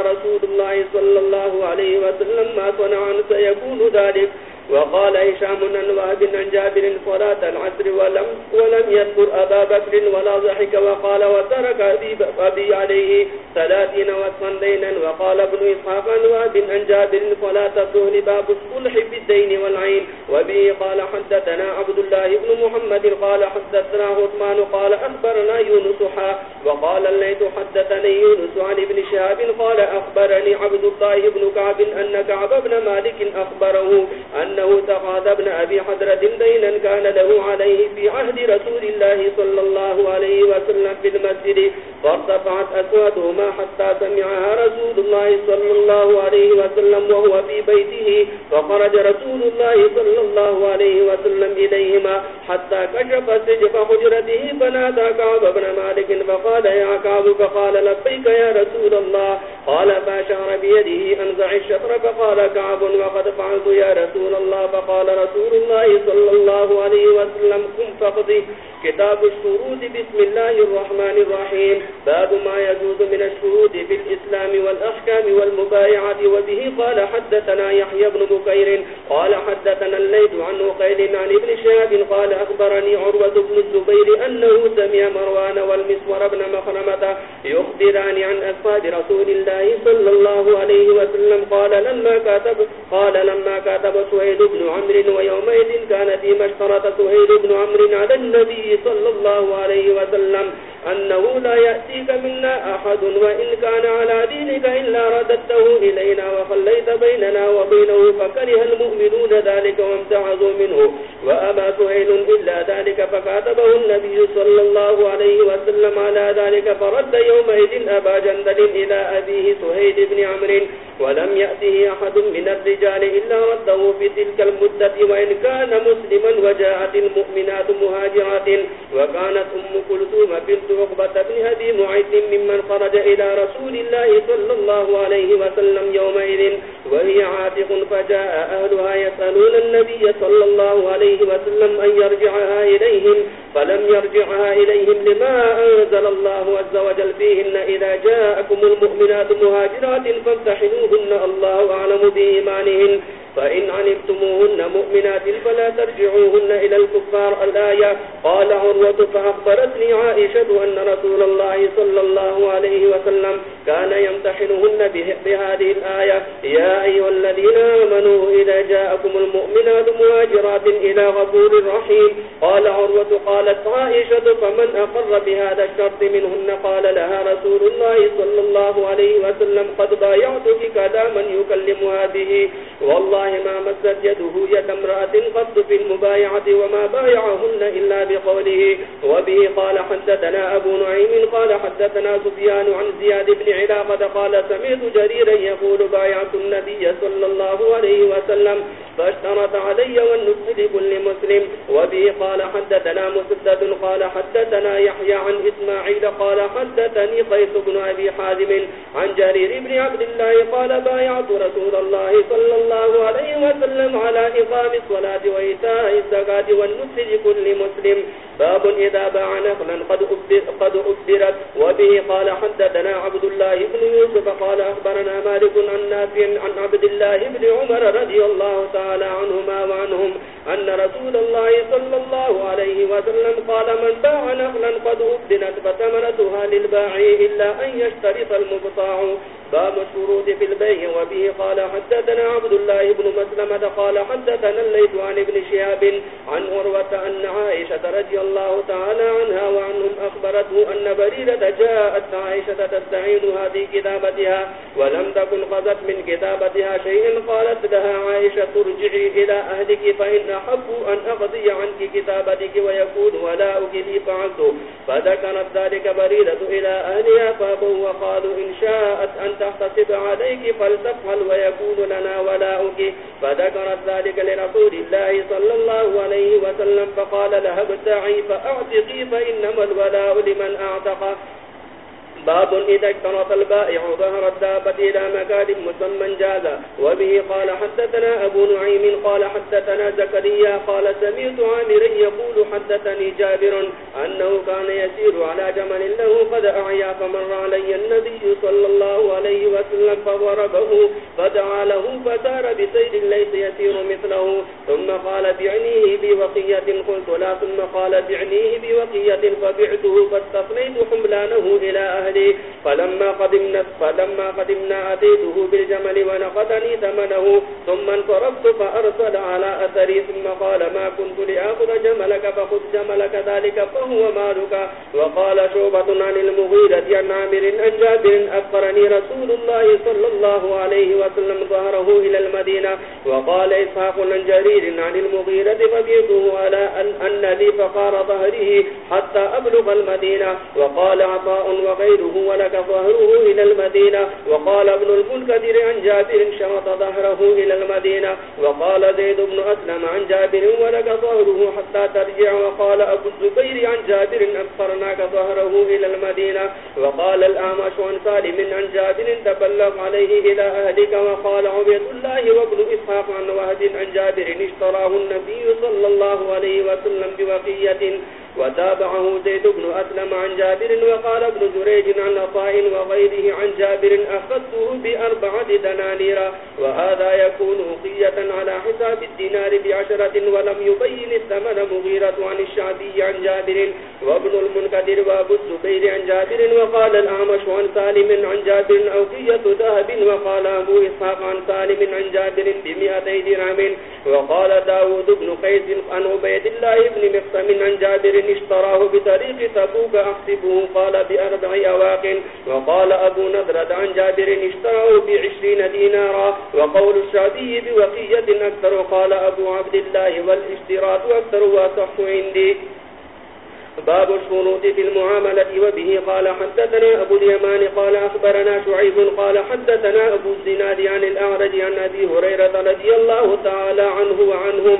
رسول الله صلى الله عليه وسلم ما صنع، سيكون ذلك. وقال هشام عن وهب عن جابر صلاة العصر ولم, ولم يذكر أبا بكر ولا ضحك وقال وترك أبي, أبي عليه ثلاثين وصفا دينا وقال ابن إسحاق عن وهب عن جابر صلاة الظهر باب الصلح بالدين والعين وبه قال حدثنا عبد الله بن محمد قال حدثنا عثمان قال أخبرنا يونس حا وقال الليت حدثني يونس عن ابن شهاب قال أخبرني عبد الله بن كعب أن كعب بن مالك أخبره أن أنه تقاضى ابن أبي حضرة دينا كان له عليه في عهد رسول الله صلى الله عليه وسلم في المسجد، فارتفعت أسواتهما حتى سمعها رسول الله صلى الله عليه وسلم وهو في بيته، فخرج رسول الله صلى الله عليه وسلم إليهما حتى كشف سجف حجرته، فنادى كعب بن مالك فقال يا كعب، فقال لبيك يا رسول الله. قال فاشار بيده أنزع الشطر. فقال كعب وقد فعلت يا رسول الله. الله فقال رسول الله صلى الله عليه وسلم كن فقضي كتاب الشروط بسم الله الرحمن الرحيم باب ما يجوز من الشروط في الإسلام والأحكام والمبايعة وبه قال حدثنا يحيى بن بكير قال حدثنا الليل عن قيل عن ابن شهاب قال أخبرني عروة بن الزبير أنه سمع مروان والمسور بن مخرمة يخبران عن أصحاب رسول الله صلى الله عليه وسلم قال لما كاتب قال لما كاتب سويد سهيل بن عمرو ويومئذ كان في مشترة سهيل بن عمرو على النبي صلى الله عليه وسلم أنه لا يأتيك منا أحد، وإن كان على دينك إلا رددته إلينا وخليت بيننا وبينه فكره المؤمنون ذلك وامتعزوا منه. وأبا سهيل إلا ذلك فكاتبه النبي صلى الله عليه وسلم على ذلك فرد يومئذ أبا جندل إلى أبيه سهيد بن عمر ولم يأته أحد من الرجال إلا رده في تلك المدة، وإن كان مسلما وجاءت المؤمنات مهاجرات، وكانت أم كلثوم بنت عقبة بن هدي معيد ممن خرج إلى رسول الله صلى الله عليه وسلم يومئذ، وهي عاتق فجاء أهلها يسألون النبي صلى الله عليه وسلم أن يرجعها إليهم، فلم يرجعها إليهم لما أنزل الله عز وجل فيهن إذا جاءكم المؤمنات مهاجرات فامتحنوهن الله أعلم بإيمانهن. فإن علمتموهن مؤمنات فلا ترجعوهن إلى الكفار الآية قال عروة فأخبرتني عائشة أن رسول الله صلى الله عليه وسلم كان يمتحنهن بهذه الآية يا أيها الذين آمنوا إذا جاءكم المؤمنات مهاجرات إلى غفور رحيم قال عروة قالت عائشة فمن أقر بهذا الشرط منهن قال لها رسول الله صلى الله عليه وسلم قد بايعتك كذا من يكلمها به والله الله ما مست يده يد امرأة قد في المبايعة وما بايعهن إلا بقوله وبه قال حدثنا أبو نعيم قال حدثنا سفيان عن زياد بن علاقة قال سمعت جريرا يقول بايعت النبي صلى الله عليه وسلم فاشترط علي والنصف لكل مسلم وبه قال حدثنا مسدد قال حدثنا يحيى عن إسماعيل قال حدثني قيس بن أبي حازم عن جرير بن عبد الله قال بايعت رسول الله صلى الله عليه عليه وسلم على إقام الصلاة وإيتاء الزكاة والنصف لكل مسلم. باب إذا باع نخلا قد أبدر قد أبدرت وبه قال حدثنا عبد الله بن يوسف قال أخبرنا مالك عن نافع عن عبد الله بن عمر رضي الله تعالى عنهما وعنهم أن رسول الله صلى الله عليه وسلم قال من باع نخلا قد أبدنت فتمرتها للباعي إلا أن يشترط المبطاع باب الشروط في البيع وبه قال حدثنا عبد الله بن مسلمة قال حدثنا الليث عن ابن شهاب عن عروة أن عائشة رضي الله تعالى عنها وعنهم أخبرته أن بريدة جاءت عائشة تستعينها في كتابتها ولم تكن قضت من كتابتها شيء قالت لها عائشة ترجعي إلى أهلك فإن أحب أن أقضي عنك كتابتك ويكون ولاؤك لي فعلت فذكرت ذلك بريدة إلى أهلها فابوا وقالوا إن شاءت أن تحتسب عليك فلتفعل ويكون لنا ولاؤك. فذكرت ذلك لرسول الله صلى الله عليه وسلم فقال لها ابتعي فأعتقي فإنما الولاء لمن أعتقى باب إذا اشترط البائع ظهر الدابة إلى مكان مسمى جاز وبه قال حدثنا أبو نعيم قال حدثنا زكريا قال سمعت عامر يقول حدثني جابر أنه كان يسير على جمل له قد أعيا فمر علي النبي صلى الله عليه وسلم فضربه، فدعا له فسار بسيد ليس يسير مثله. ثم قال بعنيه بوقية، قلت لا. ثم قال بعنيه بوقية، فبعته فاستفنيت حملانه إلى أهل أهلي فلما قدمنا, فلما قدمنا أتيته بالجمل ونقدني ثمنه ثم انصرفت فأرسل على أثري ثم قال ما كنت لأخذ جملك فخذ جملك ذلك فهو مالك. وقال شعبة عن المغيرة عن عامر أن جابر أفقرني رسول الله صلى الله عليه وسلم ظهره إلى المدينة. وقال إسحاق عن جرير عن المغيرة فبيته على أن, لي فقار ظهره حتى أبلغ المدينة. وقال عطاء وغير وغيره ولك ظهره إلى المدينة وقال ابن المنكدر عن جابر شرط ظهره إلى المدينة وقال زيد بن أسلم عن جابر ولك ظهره حتى ترجع وقال أبو الزبير عن جابر أبصرناك ظهره إلى المدينة وقال الأعمش عن سالم عن جابر تبلغ عليه إلى أهلك وقال عبيد الله وابن إسحاق عن وهد عن جابر اشتراه النبي صلى الله عليه وسلم بوقية وتابعه زيد بن أسلم عن جابر وقال ابن جريج عن أطاء وغيره عن جابر أخذته بأربعة دنانير، وهذا يكون وقية على حساب الدينار بعشرة، ولم يبين الثمن مغيرة عن الشعبي عن جابر، وابن المنكدر وابو الزبير عن جابر، وقال الأعمش عن سالم عن جابر أوقية ذهب، وقال أبو إسحاق عن سالم عن جابر بمئتي درهم، وقال داود بن قيس عن عبيد الله بن مقسم عن جابر اشتراه بطريق تبوك أحسبه، قال بأربع أواق. وقال أبو نذرة عن جابر، اشتراه بعشرين دينارا. وقول الشعبي بوقية أكثر، قال أبو عبد الله، والاشتراط أكثر وأصح عندي. باب الشروط في المعاملة، وبه قال حدثنا أبو اليمان، قال أخبرنا شعيب، قال حدثنا أبو الزناد عن الأعرج عن أبي هريرة رضي الله تعالى عنه وعنهم.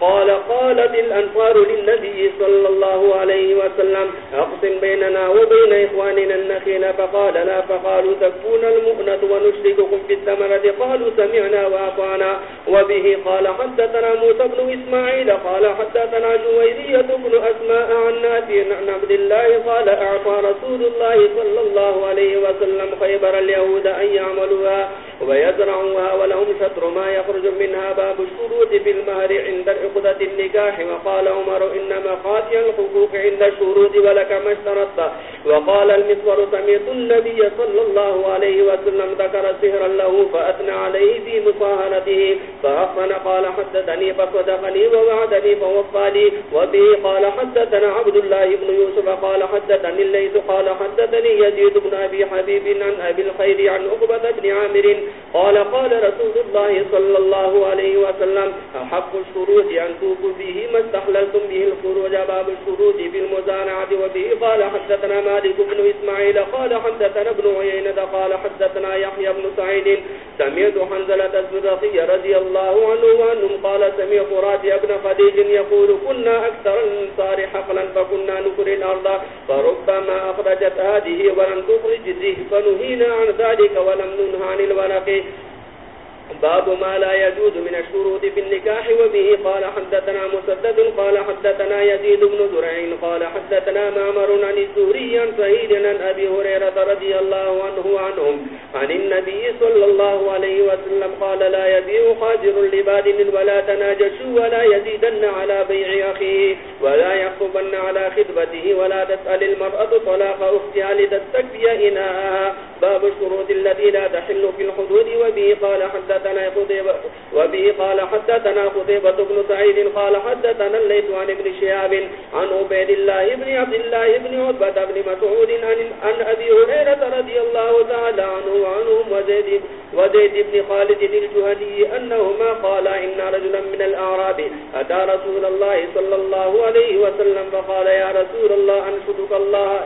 قال قالت الأنصار للنبي صلى الله عليه وسلم، أقسم بيننا وبين إخواننا النخيل، فقال لا، فقالوا تكون المؤنة ونشرككم في الثمرة. قالوا سمعنا وأطعنا. وبه قال حدثنا موسى بن إسماعيل، قال حدثنا جويرية بن أسماء عن نافي عن عبد الله، قال أعطى رسول الله صلى الله عليه وسلم خيبر اليهود أن يعملوها ويزرعوها، ولهم شطر ما يخرج منها. باب الشروط في المهر عند عقدة النكاح وقال عمر إنما خاتي الحقوق عند الشروط ولك ما اشترطت وقال المصور سميت النبي صلى الله عليه وسلم ذكر سهرا له فأثنى عليه في مصاهنته فأخفن قال حدثني فصدقني ووعدني فوفى لي وبه قال حدثنا عبد الله بن يوسف قال حدثني الليث قال حدثني يزيد بن أبي حبيب عن أبي الخير عن عقبة بن عامر قال قال رسول الله صلى الله عليه وسلم أحق الشروط أن به ما استحللتم به الخروج باب الشروط في المزارعة وبه قال حدثنا مالك بن إسماعيل قال حدثنا ابن عيينة قال حدثنا يحيى بن سعيد سمعت حنزلة الزرقي رضي الله عنه وأنهم قال سمعت راجع بن خديج يقول كنا أكثر الانصار حقلا فكنا نكر الأرض فربما أخرجت هذه ولم تخرج ذه فنهينا عن ذلك ولم ننهى عن الورق باب ما لا يجوز من الشروط في النكاح وبه قال حدثنا مسدد قال حدثنا يزيد بن زرعين قال حدثنا معمر عن الزهري عن سعيد عن أبي هريرة رضي الله عنه وعنهم عن النبي صلى الله عليه وسلم قال لا يبيع خاجر لباد ولا تناجشوا ولا يزيدن على بيع أخيه ولا يخطبن على خطبته ولا تسأل المرأة طلاق أختها لتستكفي إناءها باب الشروط التي لا تحل في الحدود وبه قال حدثنا خطيبة وبه قال حدثنا خطيبة بن سعيد قال حدثنا الليث عن ابن شهاب عن عبيد الله بن عبد الله بن عتبة بن مسعود عن, عن أبي هريرة رضي الله تعالى عنه وعنهم وزيد, وزيد بن خالد الجهني أنهما قالا إن رجلا من الأعراب أتى رسول الله صلى الله عليه وسلم فقال يا رسول الله أنشدك الله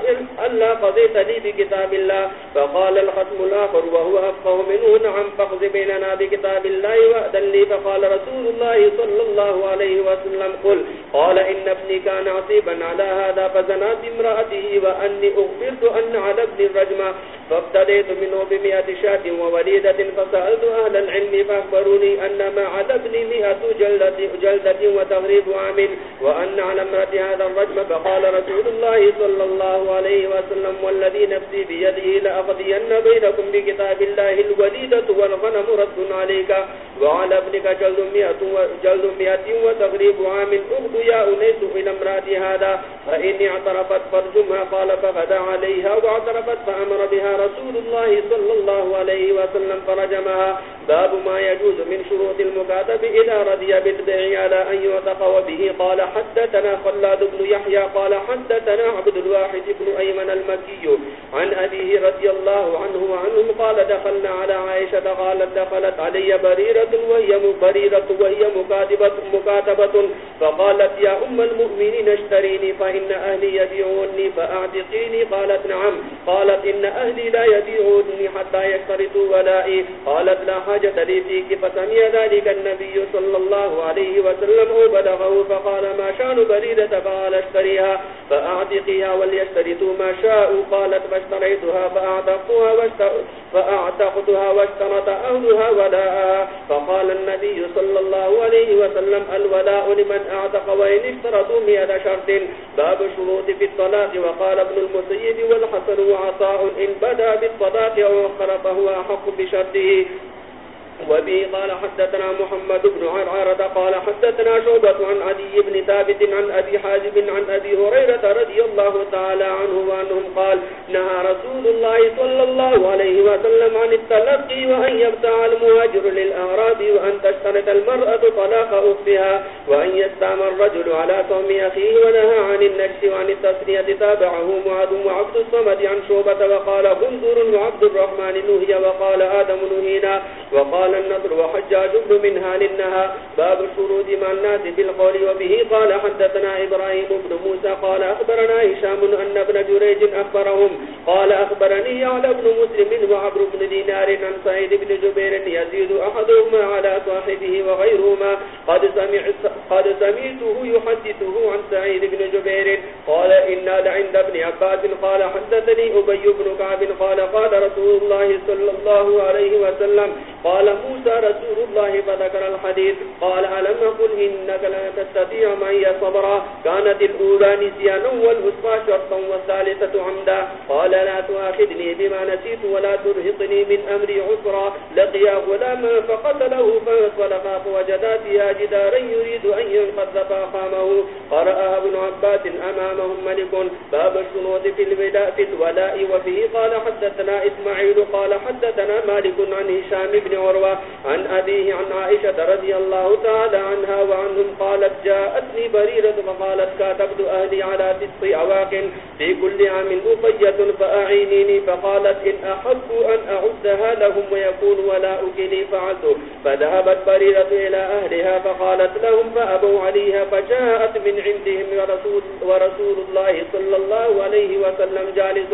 ألا قضيت لي بكتاب الله. فقال الختم الآخر وهو أفقه منه. نعم فاقض بيننا بكتاب الله وأذن لي. فقال رسول الله صلى الله عليه وسلم قل. قال إن ابني كان عصيبا على هذا فزنا بامرأته وأني أغفرت أن على ابن الرجمة فابتديت منه بمئة شاة ووليدة فسألت أهل العلم فأخبروني أن ما على ابن مئة جلدة, جلدة وتغريب عام وأن على امرأة هذا الرجم. فقال رسول الله صلى الله عليه وسلم والذي نفسي بيده لأقضين بينكم بكتاب الله الوليدة والغنم رد عليك وعلى ابنك جلد مئة, جلد مئة وتغريب عام أخذ يا أنيس إلى امرأة هذا فإن اعترفت فرجمها قال فغدا عليها واعترفت فأمر بها رسول الله صلى الله عليه وسلم فرجمها باب ما يجوز من شروط المكاتب إذا رضي بالبيع على أن يعتق وبه قال حدثنا خلاد بن يحيى قال حدثنا عبد الواحد بن أيمن المكي عن أبيه رضي الله الله عنه وعنهم قال دخلنا على عائشة قالت دخلت علي بريرة وهي بريرة وهي مكاتبة, مكاتبة. فقالت يا أم المؤمنين اشتريني فإن أهلي يبيعوني فأعتقيني. قالت نعم. قالت إن أهلي لا يبيعوني حتى يشترطوا ولائي. قالت لا حاجة لي فيك. فسمي ذلك النبي صلى الله عليه وسلم وبلغه. فقال ما شان بريدة فقال اشتريها فأعتقيها وليشترطوا ما شاءوا. قالت فاشتريتها فأعتقوا. فأعتقتها فأعتقتها واشترط أهلها ولاء فقال النبي صلى الله عليه وسلم الولاء لمن أعتق وإن اشترطوا مئة شرط. باب شروط في الطلاق. وقال ابن المسيد والحسن وعطاء إن بدأ بالطلاق أو أخر فهو أحق بشرطه. وبه قال حدثنا محمد بن عرعرة قال حدثنا شعبة عن عدي بن ثابت عن أبي حاجب عن أبي هريرة رضي الله تعالى عنه وأنهم قال، نهى رسول الله صلى الله عليه وسلم عن التلقي وأن يبتع المهاجر للأعراب وأن تشترط المرأة طلاق أختها وأن يستعمى الرجل على صوم أخيه ونهى عن النجس وعن التسرية تابعه معد وعبد الصمد عن شعبة وقال بنذر وعبد الرحمن نهي وقال آدم نهينا. وقال قال النضر وحجاج بن منها للنها باب الشرود مع الناس بالقول وبه قال حدثنا إبراهيم بن موسى قال أخبرنا هشام أن ابن جريج أخبرهم قال أخبرني يعلى بن مسلم وعبر بن دينار عن سعيد بن جبير يزيد أحدهما على صاحبه وغيرهما قد, سمعت قد سمعته يحدثه عن سعيد بن جبير قال إنا لعند ابن عباس قال حدثني أبي بن كعب قال قال رسول الله صلى الله عليه وسلم قال موسى رسول الله فذكر الحديث. قال، ألم أقل إنك لا تستطيع معي صبرا؟ كانت الأولى نسيانا والأسفى شرطا والثالثة عمدا. قال، لا تؤاخذني بما نسيت ولا ترهقني من أمري عسرا. لقيا غلاما فقتله فانطلقا فوجدا فيها جدارا يريد أن ينقذ فأقامه. قرأها ابن عباس أمامهم ملك. باب الشنوط في الولاء في الولاء. وفيه قال، حدثنا إسماعيل، قال، حدثنا مالك عن هشام بن عروة عن أبيه عن عائشة رضي الله تعالى عنها وعنهم قالت جاءتني بريرة فقالت كاتبت أهلي على تسط أواق في كل عام أفية فأعينيني فقالت إن أحب أن أعدها لهم ويكون ولا أكلي فعلت فذهبت بريرة إلى أهلها فقالت لهم فأبوا عليها فجاءت من عندهم ورسول, ورسول الله صلى الله عليه وسلم جالس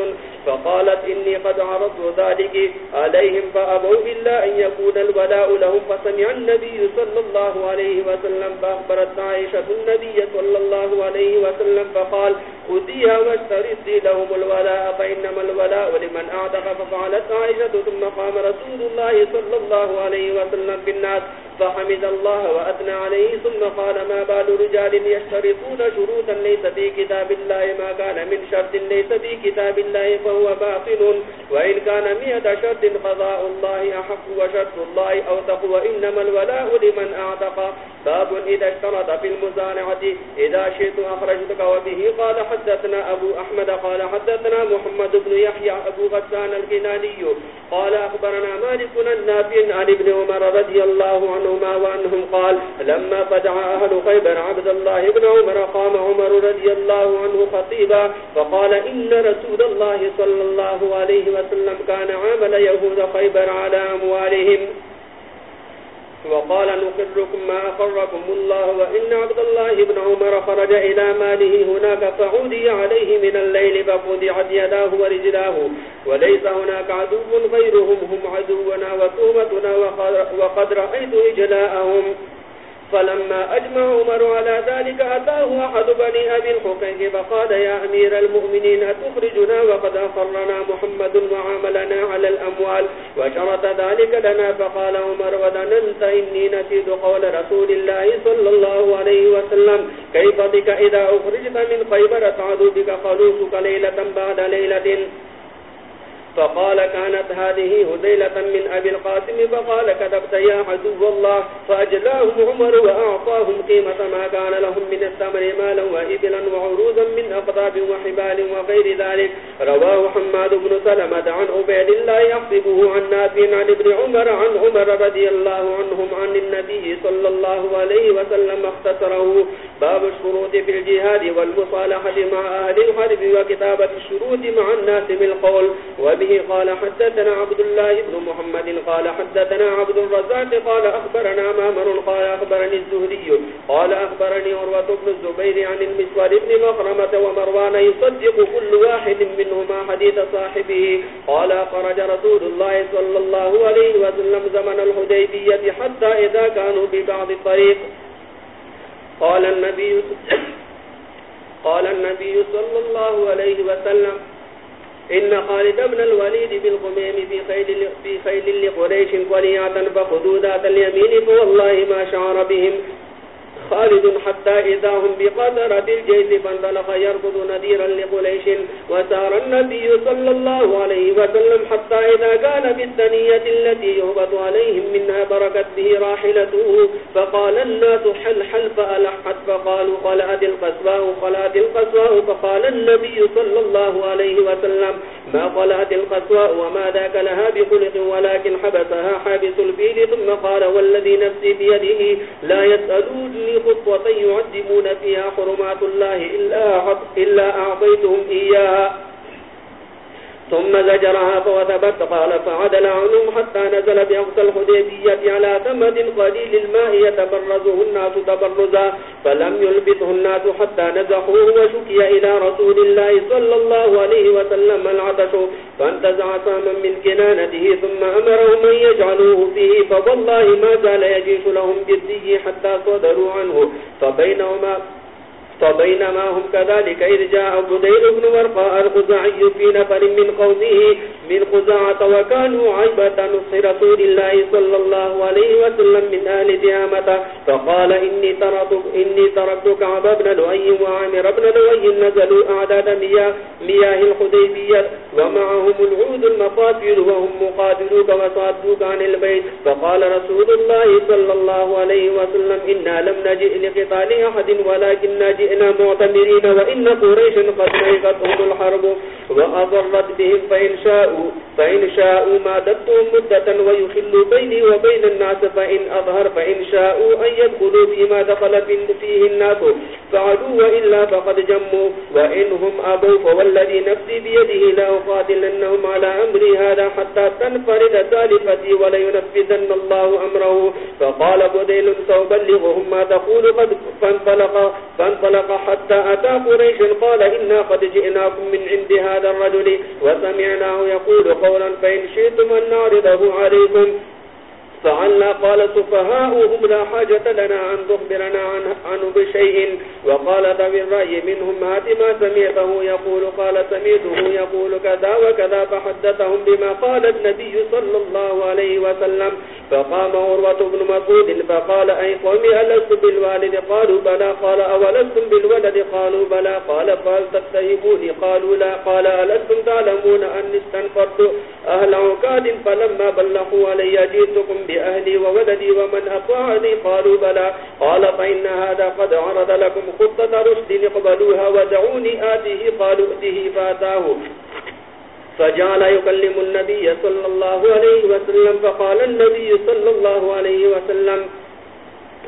فقالت إني قد عرضت ذلك عليهم فأبوا إلا أن يكون الولاء لهم فسمع النبي صلى الله عليه وسلم فأخبرت عائشة النبي صلى الله عليه وسلم فقال خذيها واشترطي لهم الولاء فإنما الولاء لمن أعتق ففعلت عائشة ثم قام رسول الله صلى الله عليه وسلم بالناس، فحمد الله وأثنى عليه ثم قال ما بال رجال يشترطون شروطا ليس في كتاب الله ما كان من شرط ليس في كتاب الله فهو باطل وإن كان مئة شرط قضاء الله أحق وشرط الله أو تقوى إنما الولاء لمن أعتق باب إذا اشترط في المزارعة إذا شئت أخرجتك وبه قال حسن حدثنا أبو أحمد قال حدثنا محمد بن يحيى أبو غسان الكناني قال أخبرنا مالك النافع عن ابن عمر رضي الله عنهما وعنهم قال لما فدع أهل خيبر عبد الله بن عمر قام عمر رضي الله عنه خطيبا فقال إن رسول الله صلى الله عليه وسلم كان عامل يهود خيبر على أموالهم وقال نقركم ما أقركم الله وإن عبد الله بن عمر خرج إلى ماله هناك فعودي عليه من الليل فقدعت يداه ورجلاه وليس هناك عدو غيرهم، هم عدونا وتومتنا وقد رأيت إجلاءهم. فلما أجمع عمر على ذلك أتاه أحد بني أبي الحقيق فقال يا أمير المؤمنين أتخرجنا وقد أخرنا محمد وعاملنا على الأموال وشرط ذلك لنا فقال عمر وذننت إني نسيت قول رسول الله صلى الله عليه وسلم كيف بك إذا أخرجت من خيبر تعدو بك خلوصك ليلة بعد ليلة فقال كانت هذه هديلة من أبي القاسم، فقال كتبت يا حدو الله، فأجلاهم عمر وأعطاهم قيمة ما كان لهم من الثمر مالا وإبلا وعروضا من أقطاب وحبال وغير ذلك. رواه حماد بن سلمة عن عبيد الله يحسبه عن نافع عن ابن عمر، عن عمر رضي الله عنهم عن النبي صلى الله عليه وسلم اختصره. باب الشروط في الجهاد والمصالحة مع أهل الحرب وكتابة الشروط مع الناس بالقول. وبه به قال حدثنا عبد الله بن محمد قال حدثنا عبد الرزاق قال أخبرنا مامر قال أخبرني الزهري قال أخبرني عروة بن الزبير عن المسور بن مخرمة ومروان يصدق كل واحد منهما حديث صاحبه قال خرج رسول الله صلى الله عليه وسلم زمن الهديبية حتى إذا كانوا ببعض الطريق. قال النبي قال النبي صلى الله عليه وسلم إن خالد بن الوليد بالقميم في خيل, في خيل لقريش وليعة فخذوا ذات اليمين فوالله ما شعر بهم. خالد حتى إذا هم بقدرة الجيش فانطلق يركض نذيرا لقليش وسار النبي صلى الله عليه وسلم حتى إذا كان بالثنية التي يهبط عليهم منها بركت به راحلته، فقال الناس حل حل فألحت فقالوا قلعت القسواء قلعت القسواء، فقال النبي صلى الله عليه وسلم ما قلعت القسواء وما ذاك لها بخلق، ولكن حبسها حابس الفيل، ثم قال والذي نفسي بيده لا يسألوني خطوة يعدمون فيها حرمات الله إلا, إلا أعطيتهم إياها. ثم زجرها فوثبت قال فعدل عنهم حتى نزل بأقصى الحديبية على ثمد قليل الماء يتبرزه الناس تبرزا فلم يلبثه الناس حتى نزحوه وشكي إلى رسول الله صلى الله عليه وسلم العطش فانتزع ساما من كنانته ثم أمرهم أن يجعلوه فيه فوالله ما زال يجيش لهم بالدي حتى صدروا عنه فبينهما فبينما هم كذلك إذ جاء بديل بن ورقاء الخزعي في نفر من قومه من خزاعة وكانوا عيبة نصر رسول الله صلى الله عليه وسلم من أهل ديامة. فقال إني تركتك, إني تركتك عبا بن لؤي وعامر بن لؤي نزلوا أعداد مياه, مياه الخديبية ومعهم العود المفاتل وهم مقاتلوك وصادوك عن البيت. فقال رسول الله صلى الله عليه وسلم إنا لم نجئ لقتال أحد ولكن نجئ جئنا معتمرين وإن قريشا قد نيفتهم الحرب وأضرت بهم فإن شاءوا فإن شاءوا ما ددتهم مدة ويخلوا بيني وبين الناس فإن أظهر فإن شاءوا أن يدخلوا فيما دخل فيه الناس فعلوا وإلا فقد جموا وإنهم أبوا فوالذي نفسي بيده لا أقاتلنهم على أمري هذا حتى تنفرد سالفتي ولينفذن الله أمره فقال بديل سأبلغهم ما تقول قد فانطلق, فانطلق فانطلق حتى أتى قريش قال إنا قد جئناكم من عند هذا الرجل وسمعناه يقول قولا فإن شئتم أن نعرضه عليكم فعلنا قال سفهاؤهم لا حاجة لنا أن تخبرنا عنه بشيء. وقال ذوي الرأي منهم هات ما سمعته. يقول قال سمعته. يقول كذا وكذا. فحدثهم بما قال النبي صلى الله عليه وسلم. فقام عروة بن مسعود. فقال أي قوم ألست بالوالد؟ قالوا بلى. قال أولستم بالولد؟ قالوا بلى. قال فهل تتهبوني قالوا لا. قال ألستم تعلمون أن استنفرت أهل عكاد فلما بلغوا علي جئتكم بأهلي وولدي ومن أطاعني قالوا بلى. قال فإن هذا قد عرض لكم خطة رشد اقبلوها ودعوني آته قالوا ائته فاتاه فجعل يكلم النبي صلى الله عليه وسلم فقال النبي صلى الله عليه وسلم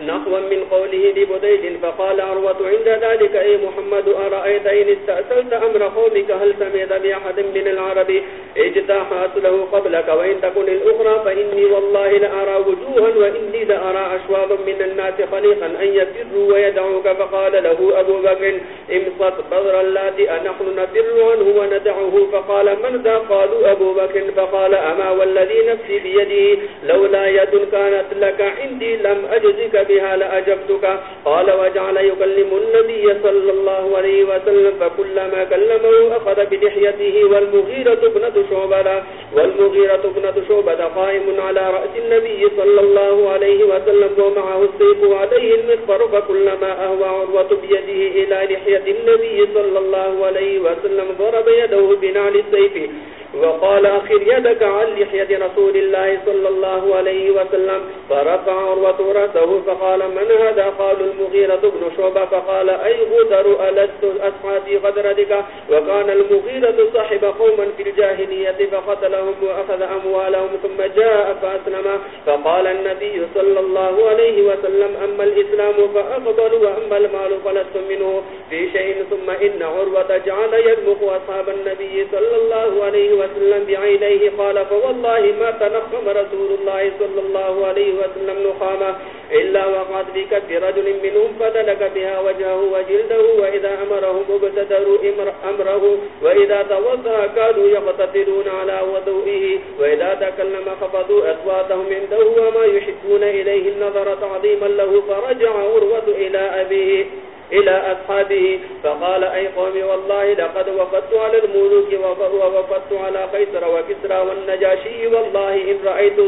نحوا من قوله لبديد فقال عروة عند ذلك، أي محمد أرأيت إن استأسلت أمر قومك؟ هل سميت بأحد من العرب اجتاحات له قبلك؟ وإن تكن الأخرى فإني والله لأرى وجوها وإني لأرى أشواظا من الناس خليقا أن يفروا ويدعوك. فقال له أبو بكر امصت بدر اللاتي أنحن نفر عنه وندعه فقال، من ذا؟ قالوا أبو بكر. فقال، أما والذي نفسي بيده؟ لولا يد كانت لك عندي لم أجزك بها لأجبتك. قال وجعل يكلم النبي صلى الله عليه وسلم فكلما كلمه أخذ بدحيته والمغيرة ابنة شعبة، والمغيرة ابنة شعبة قائم على رأس النبي صلى الله عليه وسلم ومعه السيف عليه المغفر فكلما أهوى عروة بيده إلى لحية النبي صلى الله عليه وسلم ضرب يده بنعل السيف. وقال أخر يدك عن لحية رسول الله صلى الله عليه وسلم فرفع عروة رأسه فقال من هذا؟ قال المغيرة بن شعبة. فقال أي غدر؟ ألست أسحاتي غدرتك؟ وكان المغيرة صاحب قوما في الجاهلية فقتلهم وأخذ أموالهم ثم جاء فأسلم. فقال النبي صلى الله عليه وسلم أما الإسلام فأفضل وأما المال فلست منه في شيء. ثم إن عروة جعل يدمخ أصحاب النبي صلى الله عليه وسلم وسلم بعينيه قال، فوالله ما تنخم رسول الله صلى الله عليه وسلم نخامة إلا وقعت بكف رجل منهم فدلك بها وجهه وجلده، وإذا أمرهم ابتدروا أمره، وإذا توضع كانوا يقتتلون على وضوئه، وإذا تكلم خفضوا أصواتهم عنده وما يحبون إليه النظر تعظيما له، فرجع عروة إلى أبيه. إلى أصحابه، فقال، أي قوم، والله لقد وفدت على الملوك وفدت على قيسر وكسرى والنجاشي، والله إن رأيت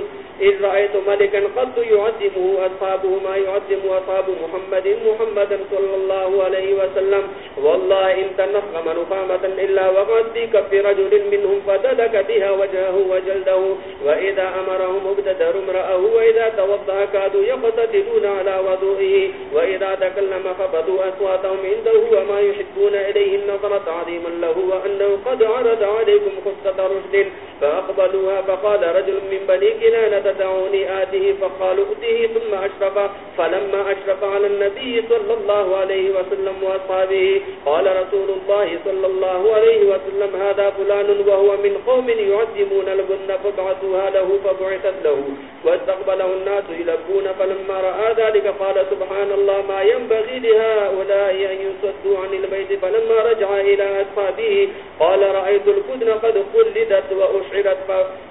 إذ رأيت ملكا قد يعظمه أصحابه ما يعظم أصحاب محمد محمدا صلى الله عليه وسلم. والله إن تنخم نخامة إلا وقد بك رجل منهم فدلك بها وجهه وجلده. وإذا أمرهم ابتدر امرأه وإذا توضع كادوا يقتتلون على وضوئه. وإذا تكلم خبطوا أصواتهم عنده وما يحبون إليه النظر تعظيما له وأنه قد عرض عليكم خصة رشد فأقبلوها فقال رجل من بني كنانة دعوني آته فقالوا أته ثم أشرف. فلما أشرف على النبي صلى الله عليه وسلم وأصحابه، قال رسول الله صلى الله عليه وسلم، هذا فلان وهو من قوم يعظمون البن فبعثوها له، فبعثت له، واستقبله الناس يلبون فلما رأى ذلك قال، سبحان الله، ما ينبغي لهؤلاء أن يصدوا عن البيت. فلما رجع إلى أصحابه، قال، رأيت الكدن قد قلدت وأشعرت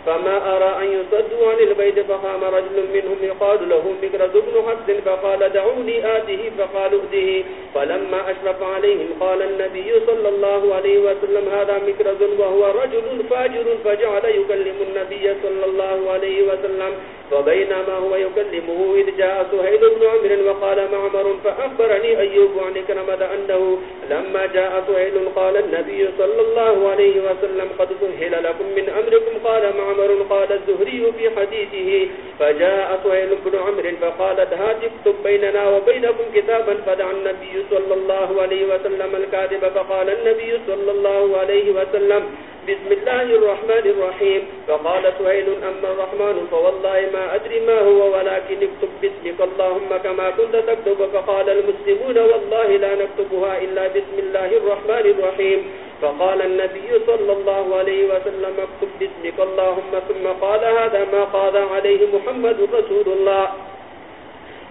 فما أرى أن يصدوا عن البيت. فقام رجل منهم يقال له مكرز بن حفظ فقال دعوني آته فقالوا ائته فلما أشرف عليهم قال النبي صلى الله عليه وسلم هذا مكرز وهو رجل فاجر فجعل يكلم النبي صلى الله عليه وسلم. فبينما هو يكلمه إذ جاء سهيل بن عمر وقال معمر فأخبرني أيوب عن كرمد أنه لما جاء سهيل قال النبي صلى الله عليه وسلم قد سهل لكم من أمركم. قال معمر قال الزهري في حديث حديثه فجاء سهيل بن عمر فقال هات اكتب بيننا وبينكم كتابا فدع النبي صلى الله عليه وسلم الكاتب فقال النبي صلى الله عليه وسلم، بسم الله الرحمن الرحيم فقال سهيل أما الرحمن، فوالله ما أدري ما هو ولكن اكتب باسمك اللهم كما كنت تكتب، فقال المسلمون والله لا نكتبها إلا بسم الله الرحمن الرحيم. فقال النبي صلى الله عليه وسلم اكتب باسمك اللهم ثم قال هذا ما قال عليه محمد رسول الله.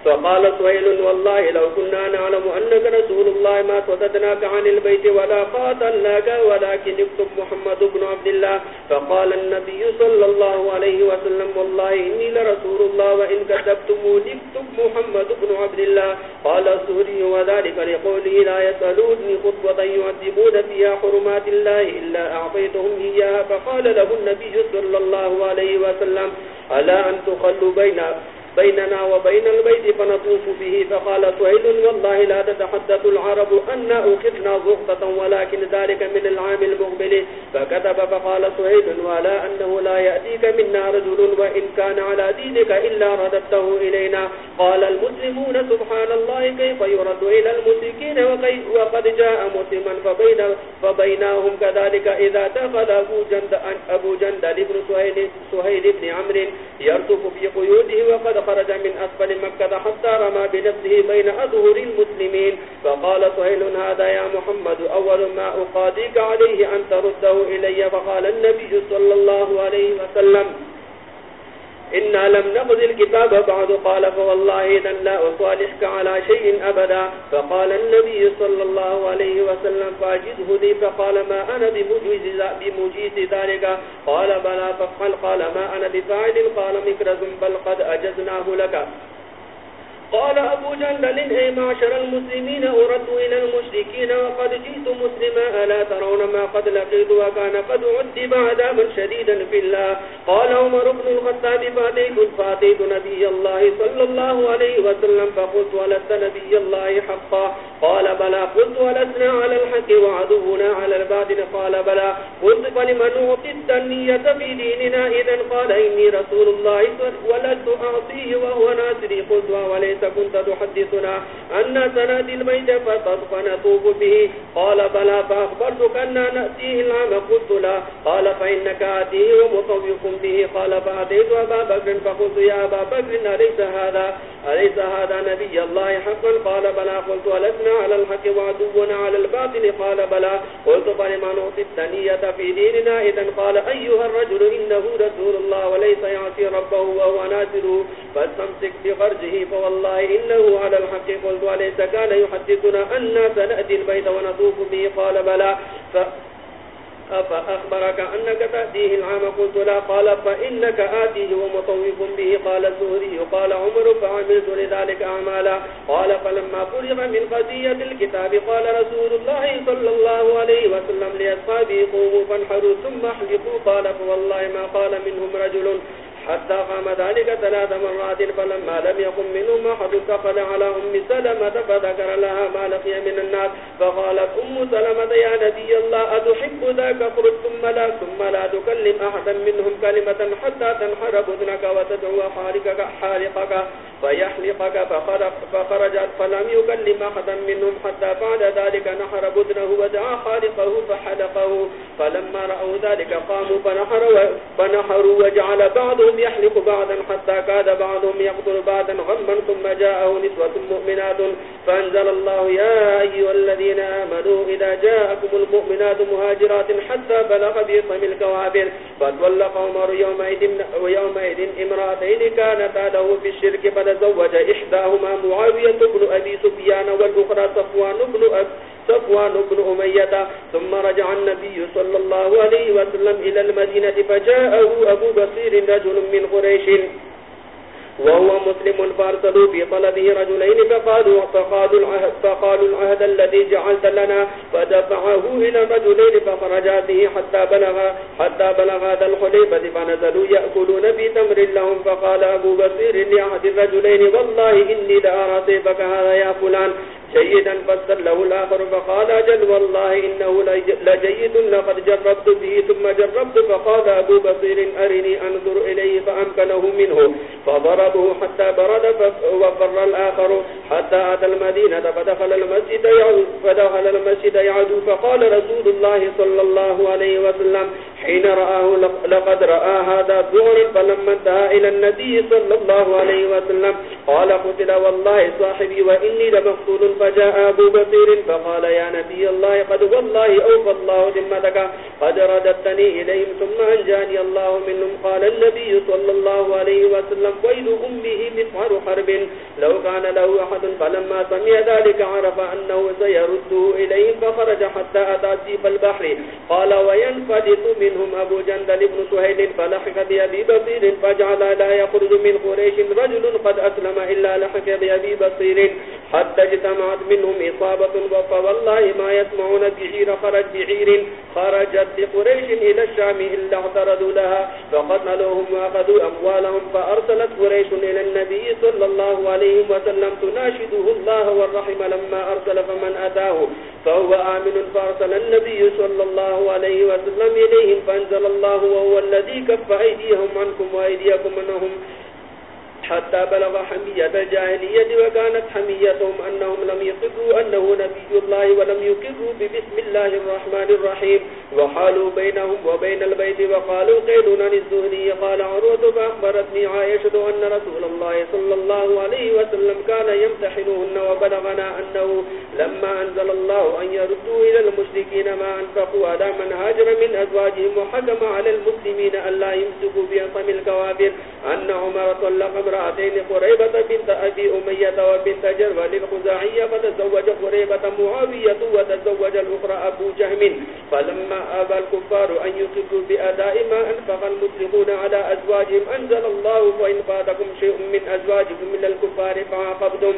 فقال سويل والله لو كنا نعلم أنك رسول الله ما صددناك عن البيت ولا قاتلناك ولكن اكتب محمد بن عبد الله. فقال النبي صلى الله عليه وسلم، والله إني لرسول الله وإن كتبتمون اكتب محمد بن عبد الله. قال السهري وذلك لقوله لا يسألوني خطوة يعذبون فيها حرمات الله إلا أعطيتهم إياها. فقال له النبي صلى الله عليه وسلم، ألا أن تخلوا بين بيننا وبين البيت فنطوف به. فقال سهيل والله لا تتحدث العرب أن أخذنا زغطة ولكن ذلك من العام المقبل. فكتب فقال سهيل ولا أنه لا يأتيك منا رجل وإن كان على دينك إلا رددته إلينا. قال المسلمون سبحان الله كيف يرد إلى المسلمين وقد جاء مسلما فبين فبيناهم. كذلك إذا تخذ أبو جند أبو جندل بن سهيل, سهيل بن عمر يرتف في قيوده وقد خرج من أسفل مكة حتى رمى بنفسه بين أظهر المسلمين. فقال سهيل، هذا يا محمد، أول ما أقاديك عليه أن ترده إلي. فقال النبي صلى الله عليه وسلم إنا لم نقض الكتاب بعد قال فوالله إذن لا أصالحك على شيء أبدا. فقال النبي صلى الله عليه وسلم فاجده لي فقال ما أنا بمجيز, بمجيز ذلك؟ قال بلا فقال قال ما أنا بفاعل؟ قال مكرز بل قد أجزناه لك. قال أبو جندل أي معشر المسلمين أرد إلى المشركين وقد جئت مسلما ألا ترون ما قد لقيت وكان قد عذب عذابا شديدا في الله. قال عمر بن الخطاب فاتيت فاتيت نبي الله صلى الله عليه وسلم فقلت ولست نبي الله حقا؟ قال بلى، قلت ولسنا على الحق وعدونا على الباطل؟ قال بلى. قلت فلمن أعطي الدنية في ديننا؟ إذا قال إني رسول الله، ولست أعطيه وهو ناسري قلت وليس كنت تحدثنا أن سنأتي البيت فنطوف به. قال بلى، فأخبرتك أننا نأتيه العام قلت لا. قال فإنك آتيه ومطوف به. قال فأتيت أبا بكر فقلت يا أبا بكر، أليس هذا؟ أليس هذا نبي الله حقا؟ قال بلى، قلت ولسنا على الحق وعدونا على الباطل؟ قال بلى. قلت فلما نعطي الثنية في ديننا إذا قال أيها الرجل إنه رسول الله وليس يعصي ربه وهو نازله فاستمسك بغرجه، فوالله الله إنه على الحق قلت وليس كان يحدثنا أن سنأتي البيت ونطوف به، قال بلى. ف... فأخبرك أنك تأتيه العام، قلت لا. قال فإنك آتيه ومطوف به، قال الزهري. قال عمر، فعملت لذلك أعمالا. قال فلما فرغ من قضية الكتاب، قال رسول الله صلى الله عليه وسلم لأصحابه قوموا فانحروا ثم احلقوا قال فوالله ما قال منهم رجل. حتى قام ذلك ثلاث مرات فلما لم يقم منهم أحد دخل على أم سلمة فذكر لها ما لقي من الناس فقالت أم سلمة يا نبي الله أتحب ذاك قرد ثم لا ثم لا تكلم أحدا منهم كلمة حتى تنحر بذنك وتدعو حارقك, حارقك فيحلقك فخرجت فلم يكلم أحدا منهم حتى بعد ذلك نحر بذنه ودعا خالقه فحلقه فلما رأوا ذلك قاموا فنحروا, فنحروا وجعل بعضهم يحلق بعضا حتى كاد بعضهم يقتل بعضا غما ثم جاءه نسوة مؤمنات. فأنزل الله يا أيها الذين آمنوا إذا جاءكم المؤمنات مهاجرات حتى بلغ بيطم الكوابر فتولق عمر يومئذ, يومئذ امرأتين كانتا له في الشرك فتزوج إحداهما معاوية بن أبي سفيان والأخرى صفوان بن أبي صفوان بن أمية. ثم رجع النبي صلى الله عليه وسلم إلى المدينة فجاءه أبو بصير رجل من قريش وهو مسلم فارسلوا في طلبه رجلين فقالوا, فقالوا, العهد, فقالوا العهد الذي جعلت لنا فدفعه إلى رجلين فخرجا به حتى بلغ, حتى بلغ هذا الخليفة فنزلوا يأكلون في تمر لهم فقال أبو بصير لأحد الرجلين والله إني لأرى سيفك هذا يا فلان. جيدا فسر له الآخر فقال أجل والله إنه لجيد لقد جربت به ثم جربت فقال أبو بصير أرني أنظر إليه فأمكنه منه. فضرب أصحابه حتى برد وفر الآخر حتى أتى المدينة فدخل المسجد يعدو, فدخل المسجد يعدو فقال رسول الله صلى الله عليه وسلم حين رآه لقد رآ هذا ثغر فلما انتهى إلى النبي صلى الله عليه وسلم قال قتل والله صاحبي وإني لمقتول فجاء أبو بصير فقال يا نبي الله قد والله أوفى الله ذمتك. قد رددتني إليهم ثم أنجاني الله منهم. قال النبي صلى الله عليه وسلم ويل أمه مفعر حرب. لو كان له أحد فلما سمع ذلك عرف أنه سيرده إليهم فخرج حتى أتى سيف البحر. قال وينفدت منهم أبو جندل بن سهيل فلحق بأبي بصير فجعل لا يخرج من قريش رجل قد أسلم إلا لحق بأبي بصير، حتى اجتمعت منهم إصابة فوالله ما يسمعون بعير خرج بعير خرجت لقريش إلى الشام إلا اعتردوا لها، فقتلوهم وأخذوا أموالهم، فأرسلت قريش إلى النبي صلى الله عليه وسلم تناشده الله والرحم لما أرسل فمن أتاه، فهو آمن فأرسل النبي صلى الله عليه وسلم إليهم، فأنزل الله وهو الذي كف أيديهم عنكم وأيديكم أنهم حتى بلغ حمية الجاهلية وكانت حميتهم أنهم لم يقروا أنه نبي الله ولم يقروا ببسم الله الرحمن الرحيم. وحالوا بينهم وبين البيت وقالوا قيلنا للزهري، قال عروض فأخبرتني عائشة أن رسول الله صلى الله عليه وسلم كان يمتحنهن وبلغنا أنه لما أنزل الله أن يردوا إلى المشركين ما أنفقوا على من هاجر من أزواجهم وحكم على المسلمين أن لا يمسكوا بأصم الكوابر أن عمر طلق امرأة امرأتين قريبة بنت أبي أمية وبنت جربة للخزاعية فتزوج قريبة معاوية وتزوج الأخرى أبو جهم فلما أبى الكفار أن يصدوا بأداء ما أنفق المسلمون على أزواجهم أنزل الله فإن فاتكم شيء من أزواجكم من الكفار فعاقبتم.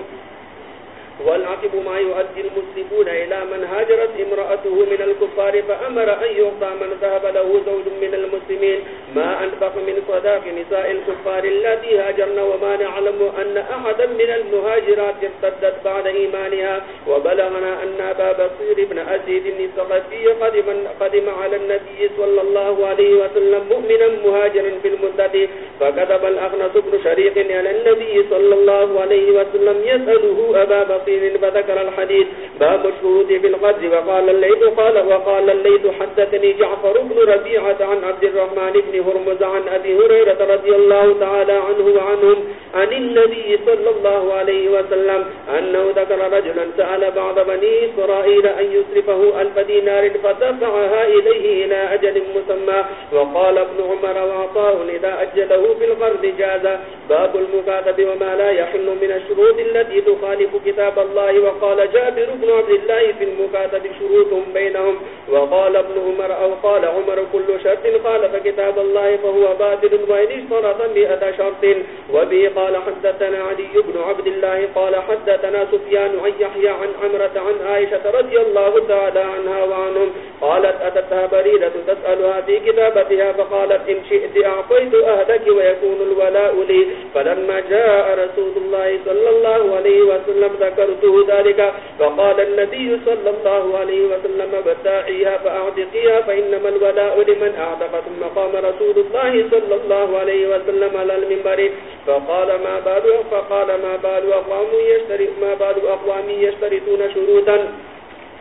والعقب ما يؤدي المسلمون إلى من هاجرت امرأته من الكفار فأمر أن يغطى من ذهب له زوج من المسلمين. ما أنفق من صداق نساء الكفار التي هاجرن وما نعلم أن أحدا من المهاجرات ارتدت بعد إيمانها. وبلغنا أن أبا بصير بن أزيد الثقفي قدم, قدم على النبي صلى الله عليه وسلم مؤمنا مهاجرا في المدة فكتب الأغنس بن شريق على النبي صلى الله عليه وسلم يسأله أبا بصير بصير فذكر الحديث. باب الشهود بالقدر وقال الليل قال، وقال الليل حدثني جعفر بن ربيعة عن عبد الرحمن بن هرمز عن أبي هريرة رضي الله تعالى عنه وعنهم عن النبي صلى الله عليه وسلم أنه ذكر رجلا سأل بعض بني إسرائيل أن يسرفه ألف دينار فدفعها إليه إلى أجل مسمى. وقال ابن عمر وعطاه إذا أجله في القرض جاز. باب المكاتب وما لا يحل من الشروط التي تخالف كتاب الله وقال جابر بن عبد الله في المكاتب شروط بينهم وقال ابن عمر أو قال عمر كل شرط قال فكتاب الله فهو باطل وإن اشترط مئة شرط وبه قال حدثنا علي بن عبد الله قال حدثنا سفيان عن يحيى عن عمرة عن عائشة رضي الله تعالى عنها وعنهم قالت أتتها بريدة تسألها في كتابتها فقالت إن شئت أعطيت أهلك ويكون الولاء لي فلما جاء رسول الله صلى الله عليه وسلم ذكر ذكرته ذلك فقال النبي صلى الله عليه وسلم بتاعيها فأعتقيها فإنما الولاء لمن أعتق، ثم قام رسول الله صلى الله عليه وسلم على المنبر فقال ما بال، فقال ما بال أقوام يشتري، ما بال أقوام يشترطون شروطا.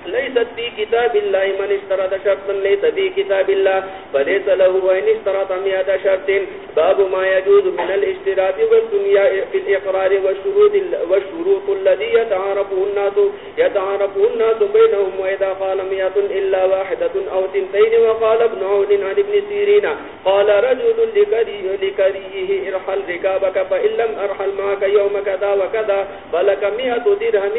ليست في كتاب الله من اشترط شرطا ليس في كتاب الله فليس له وإن اشترط مئة شرط. باب ما يجوز من الاشتراط والدنيا في الإقرار والشروط, والشروط الذي يتعارفه الناس يتعارفه الناس بينهم وإذا قال مئة إلا واحدة أو تنتين وقال ابن عون عن ابن سيرين قال رجل لكريه لكريه ارحل ركابك فإن لم أرحل معك يوم كذا وكذا فلك مئة درهم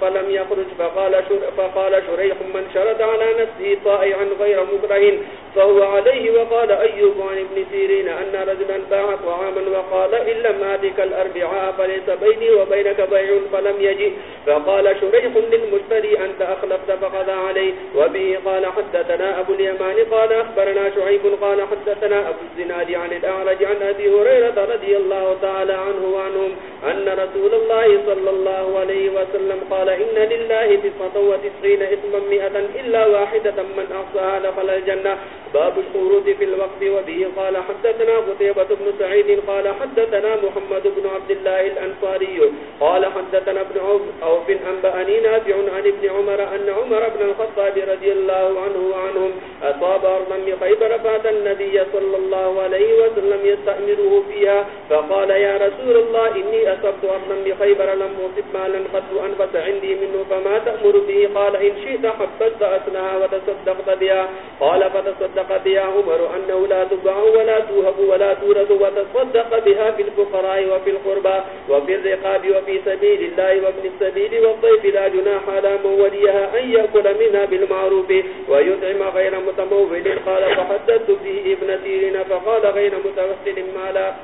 فلم يخرج فقال شر فقال شريح من شرد على نفسه طائعا غير مكره فهو عليه وقال أيوب عن ابن سيرين أن رجلا باع طعاما وقال إن لم آتك الأربعاء فليس بيني وبينك بيع فلم يجي فقال شريح للمشتري أنت أخلفت فقضى عليه. وبه قال حدثنا أبو اليمان قال أخبرنا شعيب قال حدثنا أبو الزناد عن الأعرج عن أبي هريرة رضي الله تعالى عنه وعنهم أن رسول الله صلى الله عليه وسلم قال إن لله تسعة وتسعين إثما مئة إلا واحدة من أحصاها دخل الجنة. باب الخروج في الوقت وبه قال حدثنا قتيبة بن سعيد قال حدثنا محمد بن عبد الله الأنصاري. قال حدثنا ابن عوف أنبأني نافع عن ابن عمر أن عمر بن الخطاب رضي الله عنه وعنهم أصاب أرضا بخيبر فات النبي صلى الله عليه وسلم يستأمره فيها فقال يا رسول الله إني أصبت أرضا بخيبر لم أصب مالا قد أنفس عندي منه فما تأمر به قال، إن شئت حبست أسنها وتصدقت بها. قال فتصدق بها عمر أنه لا تبع ولا توهب ولا تورد وتصدق بها في الفقراء وفي القربى وفي الرقاب وفي سبيل الله وابن السبيل والضيف لا جناح على من وليها أن يأكل منها بالمعروف ويطعم غير متمول. قال، فحدثت به ابن سيرين فقال، غير متوسل مالا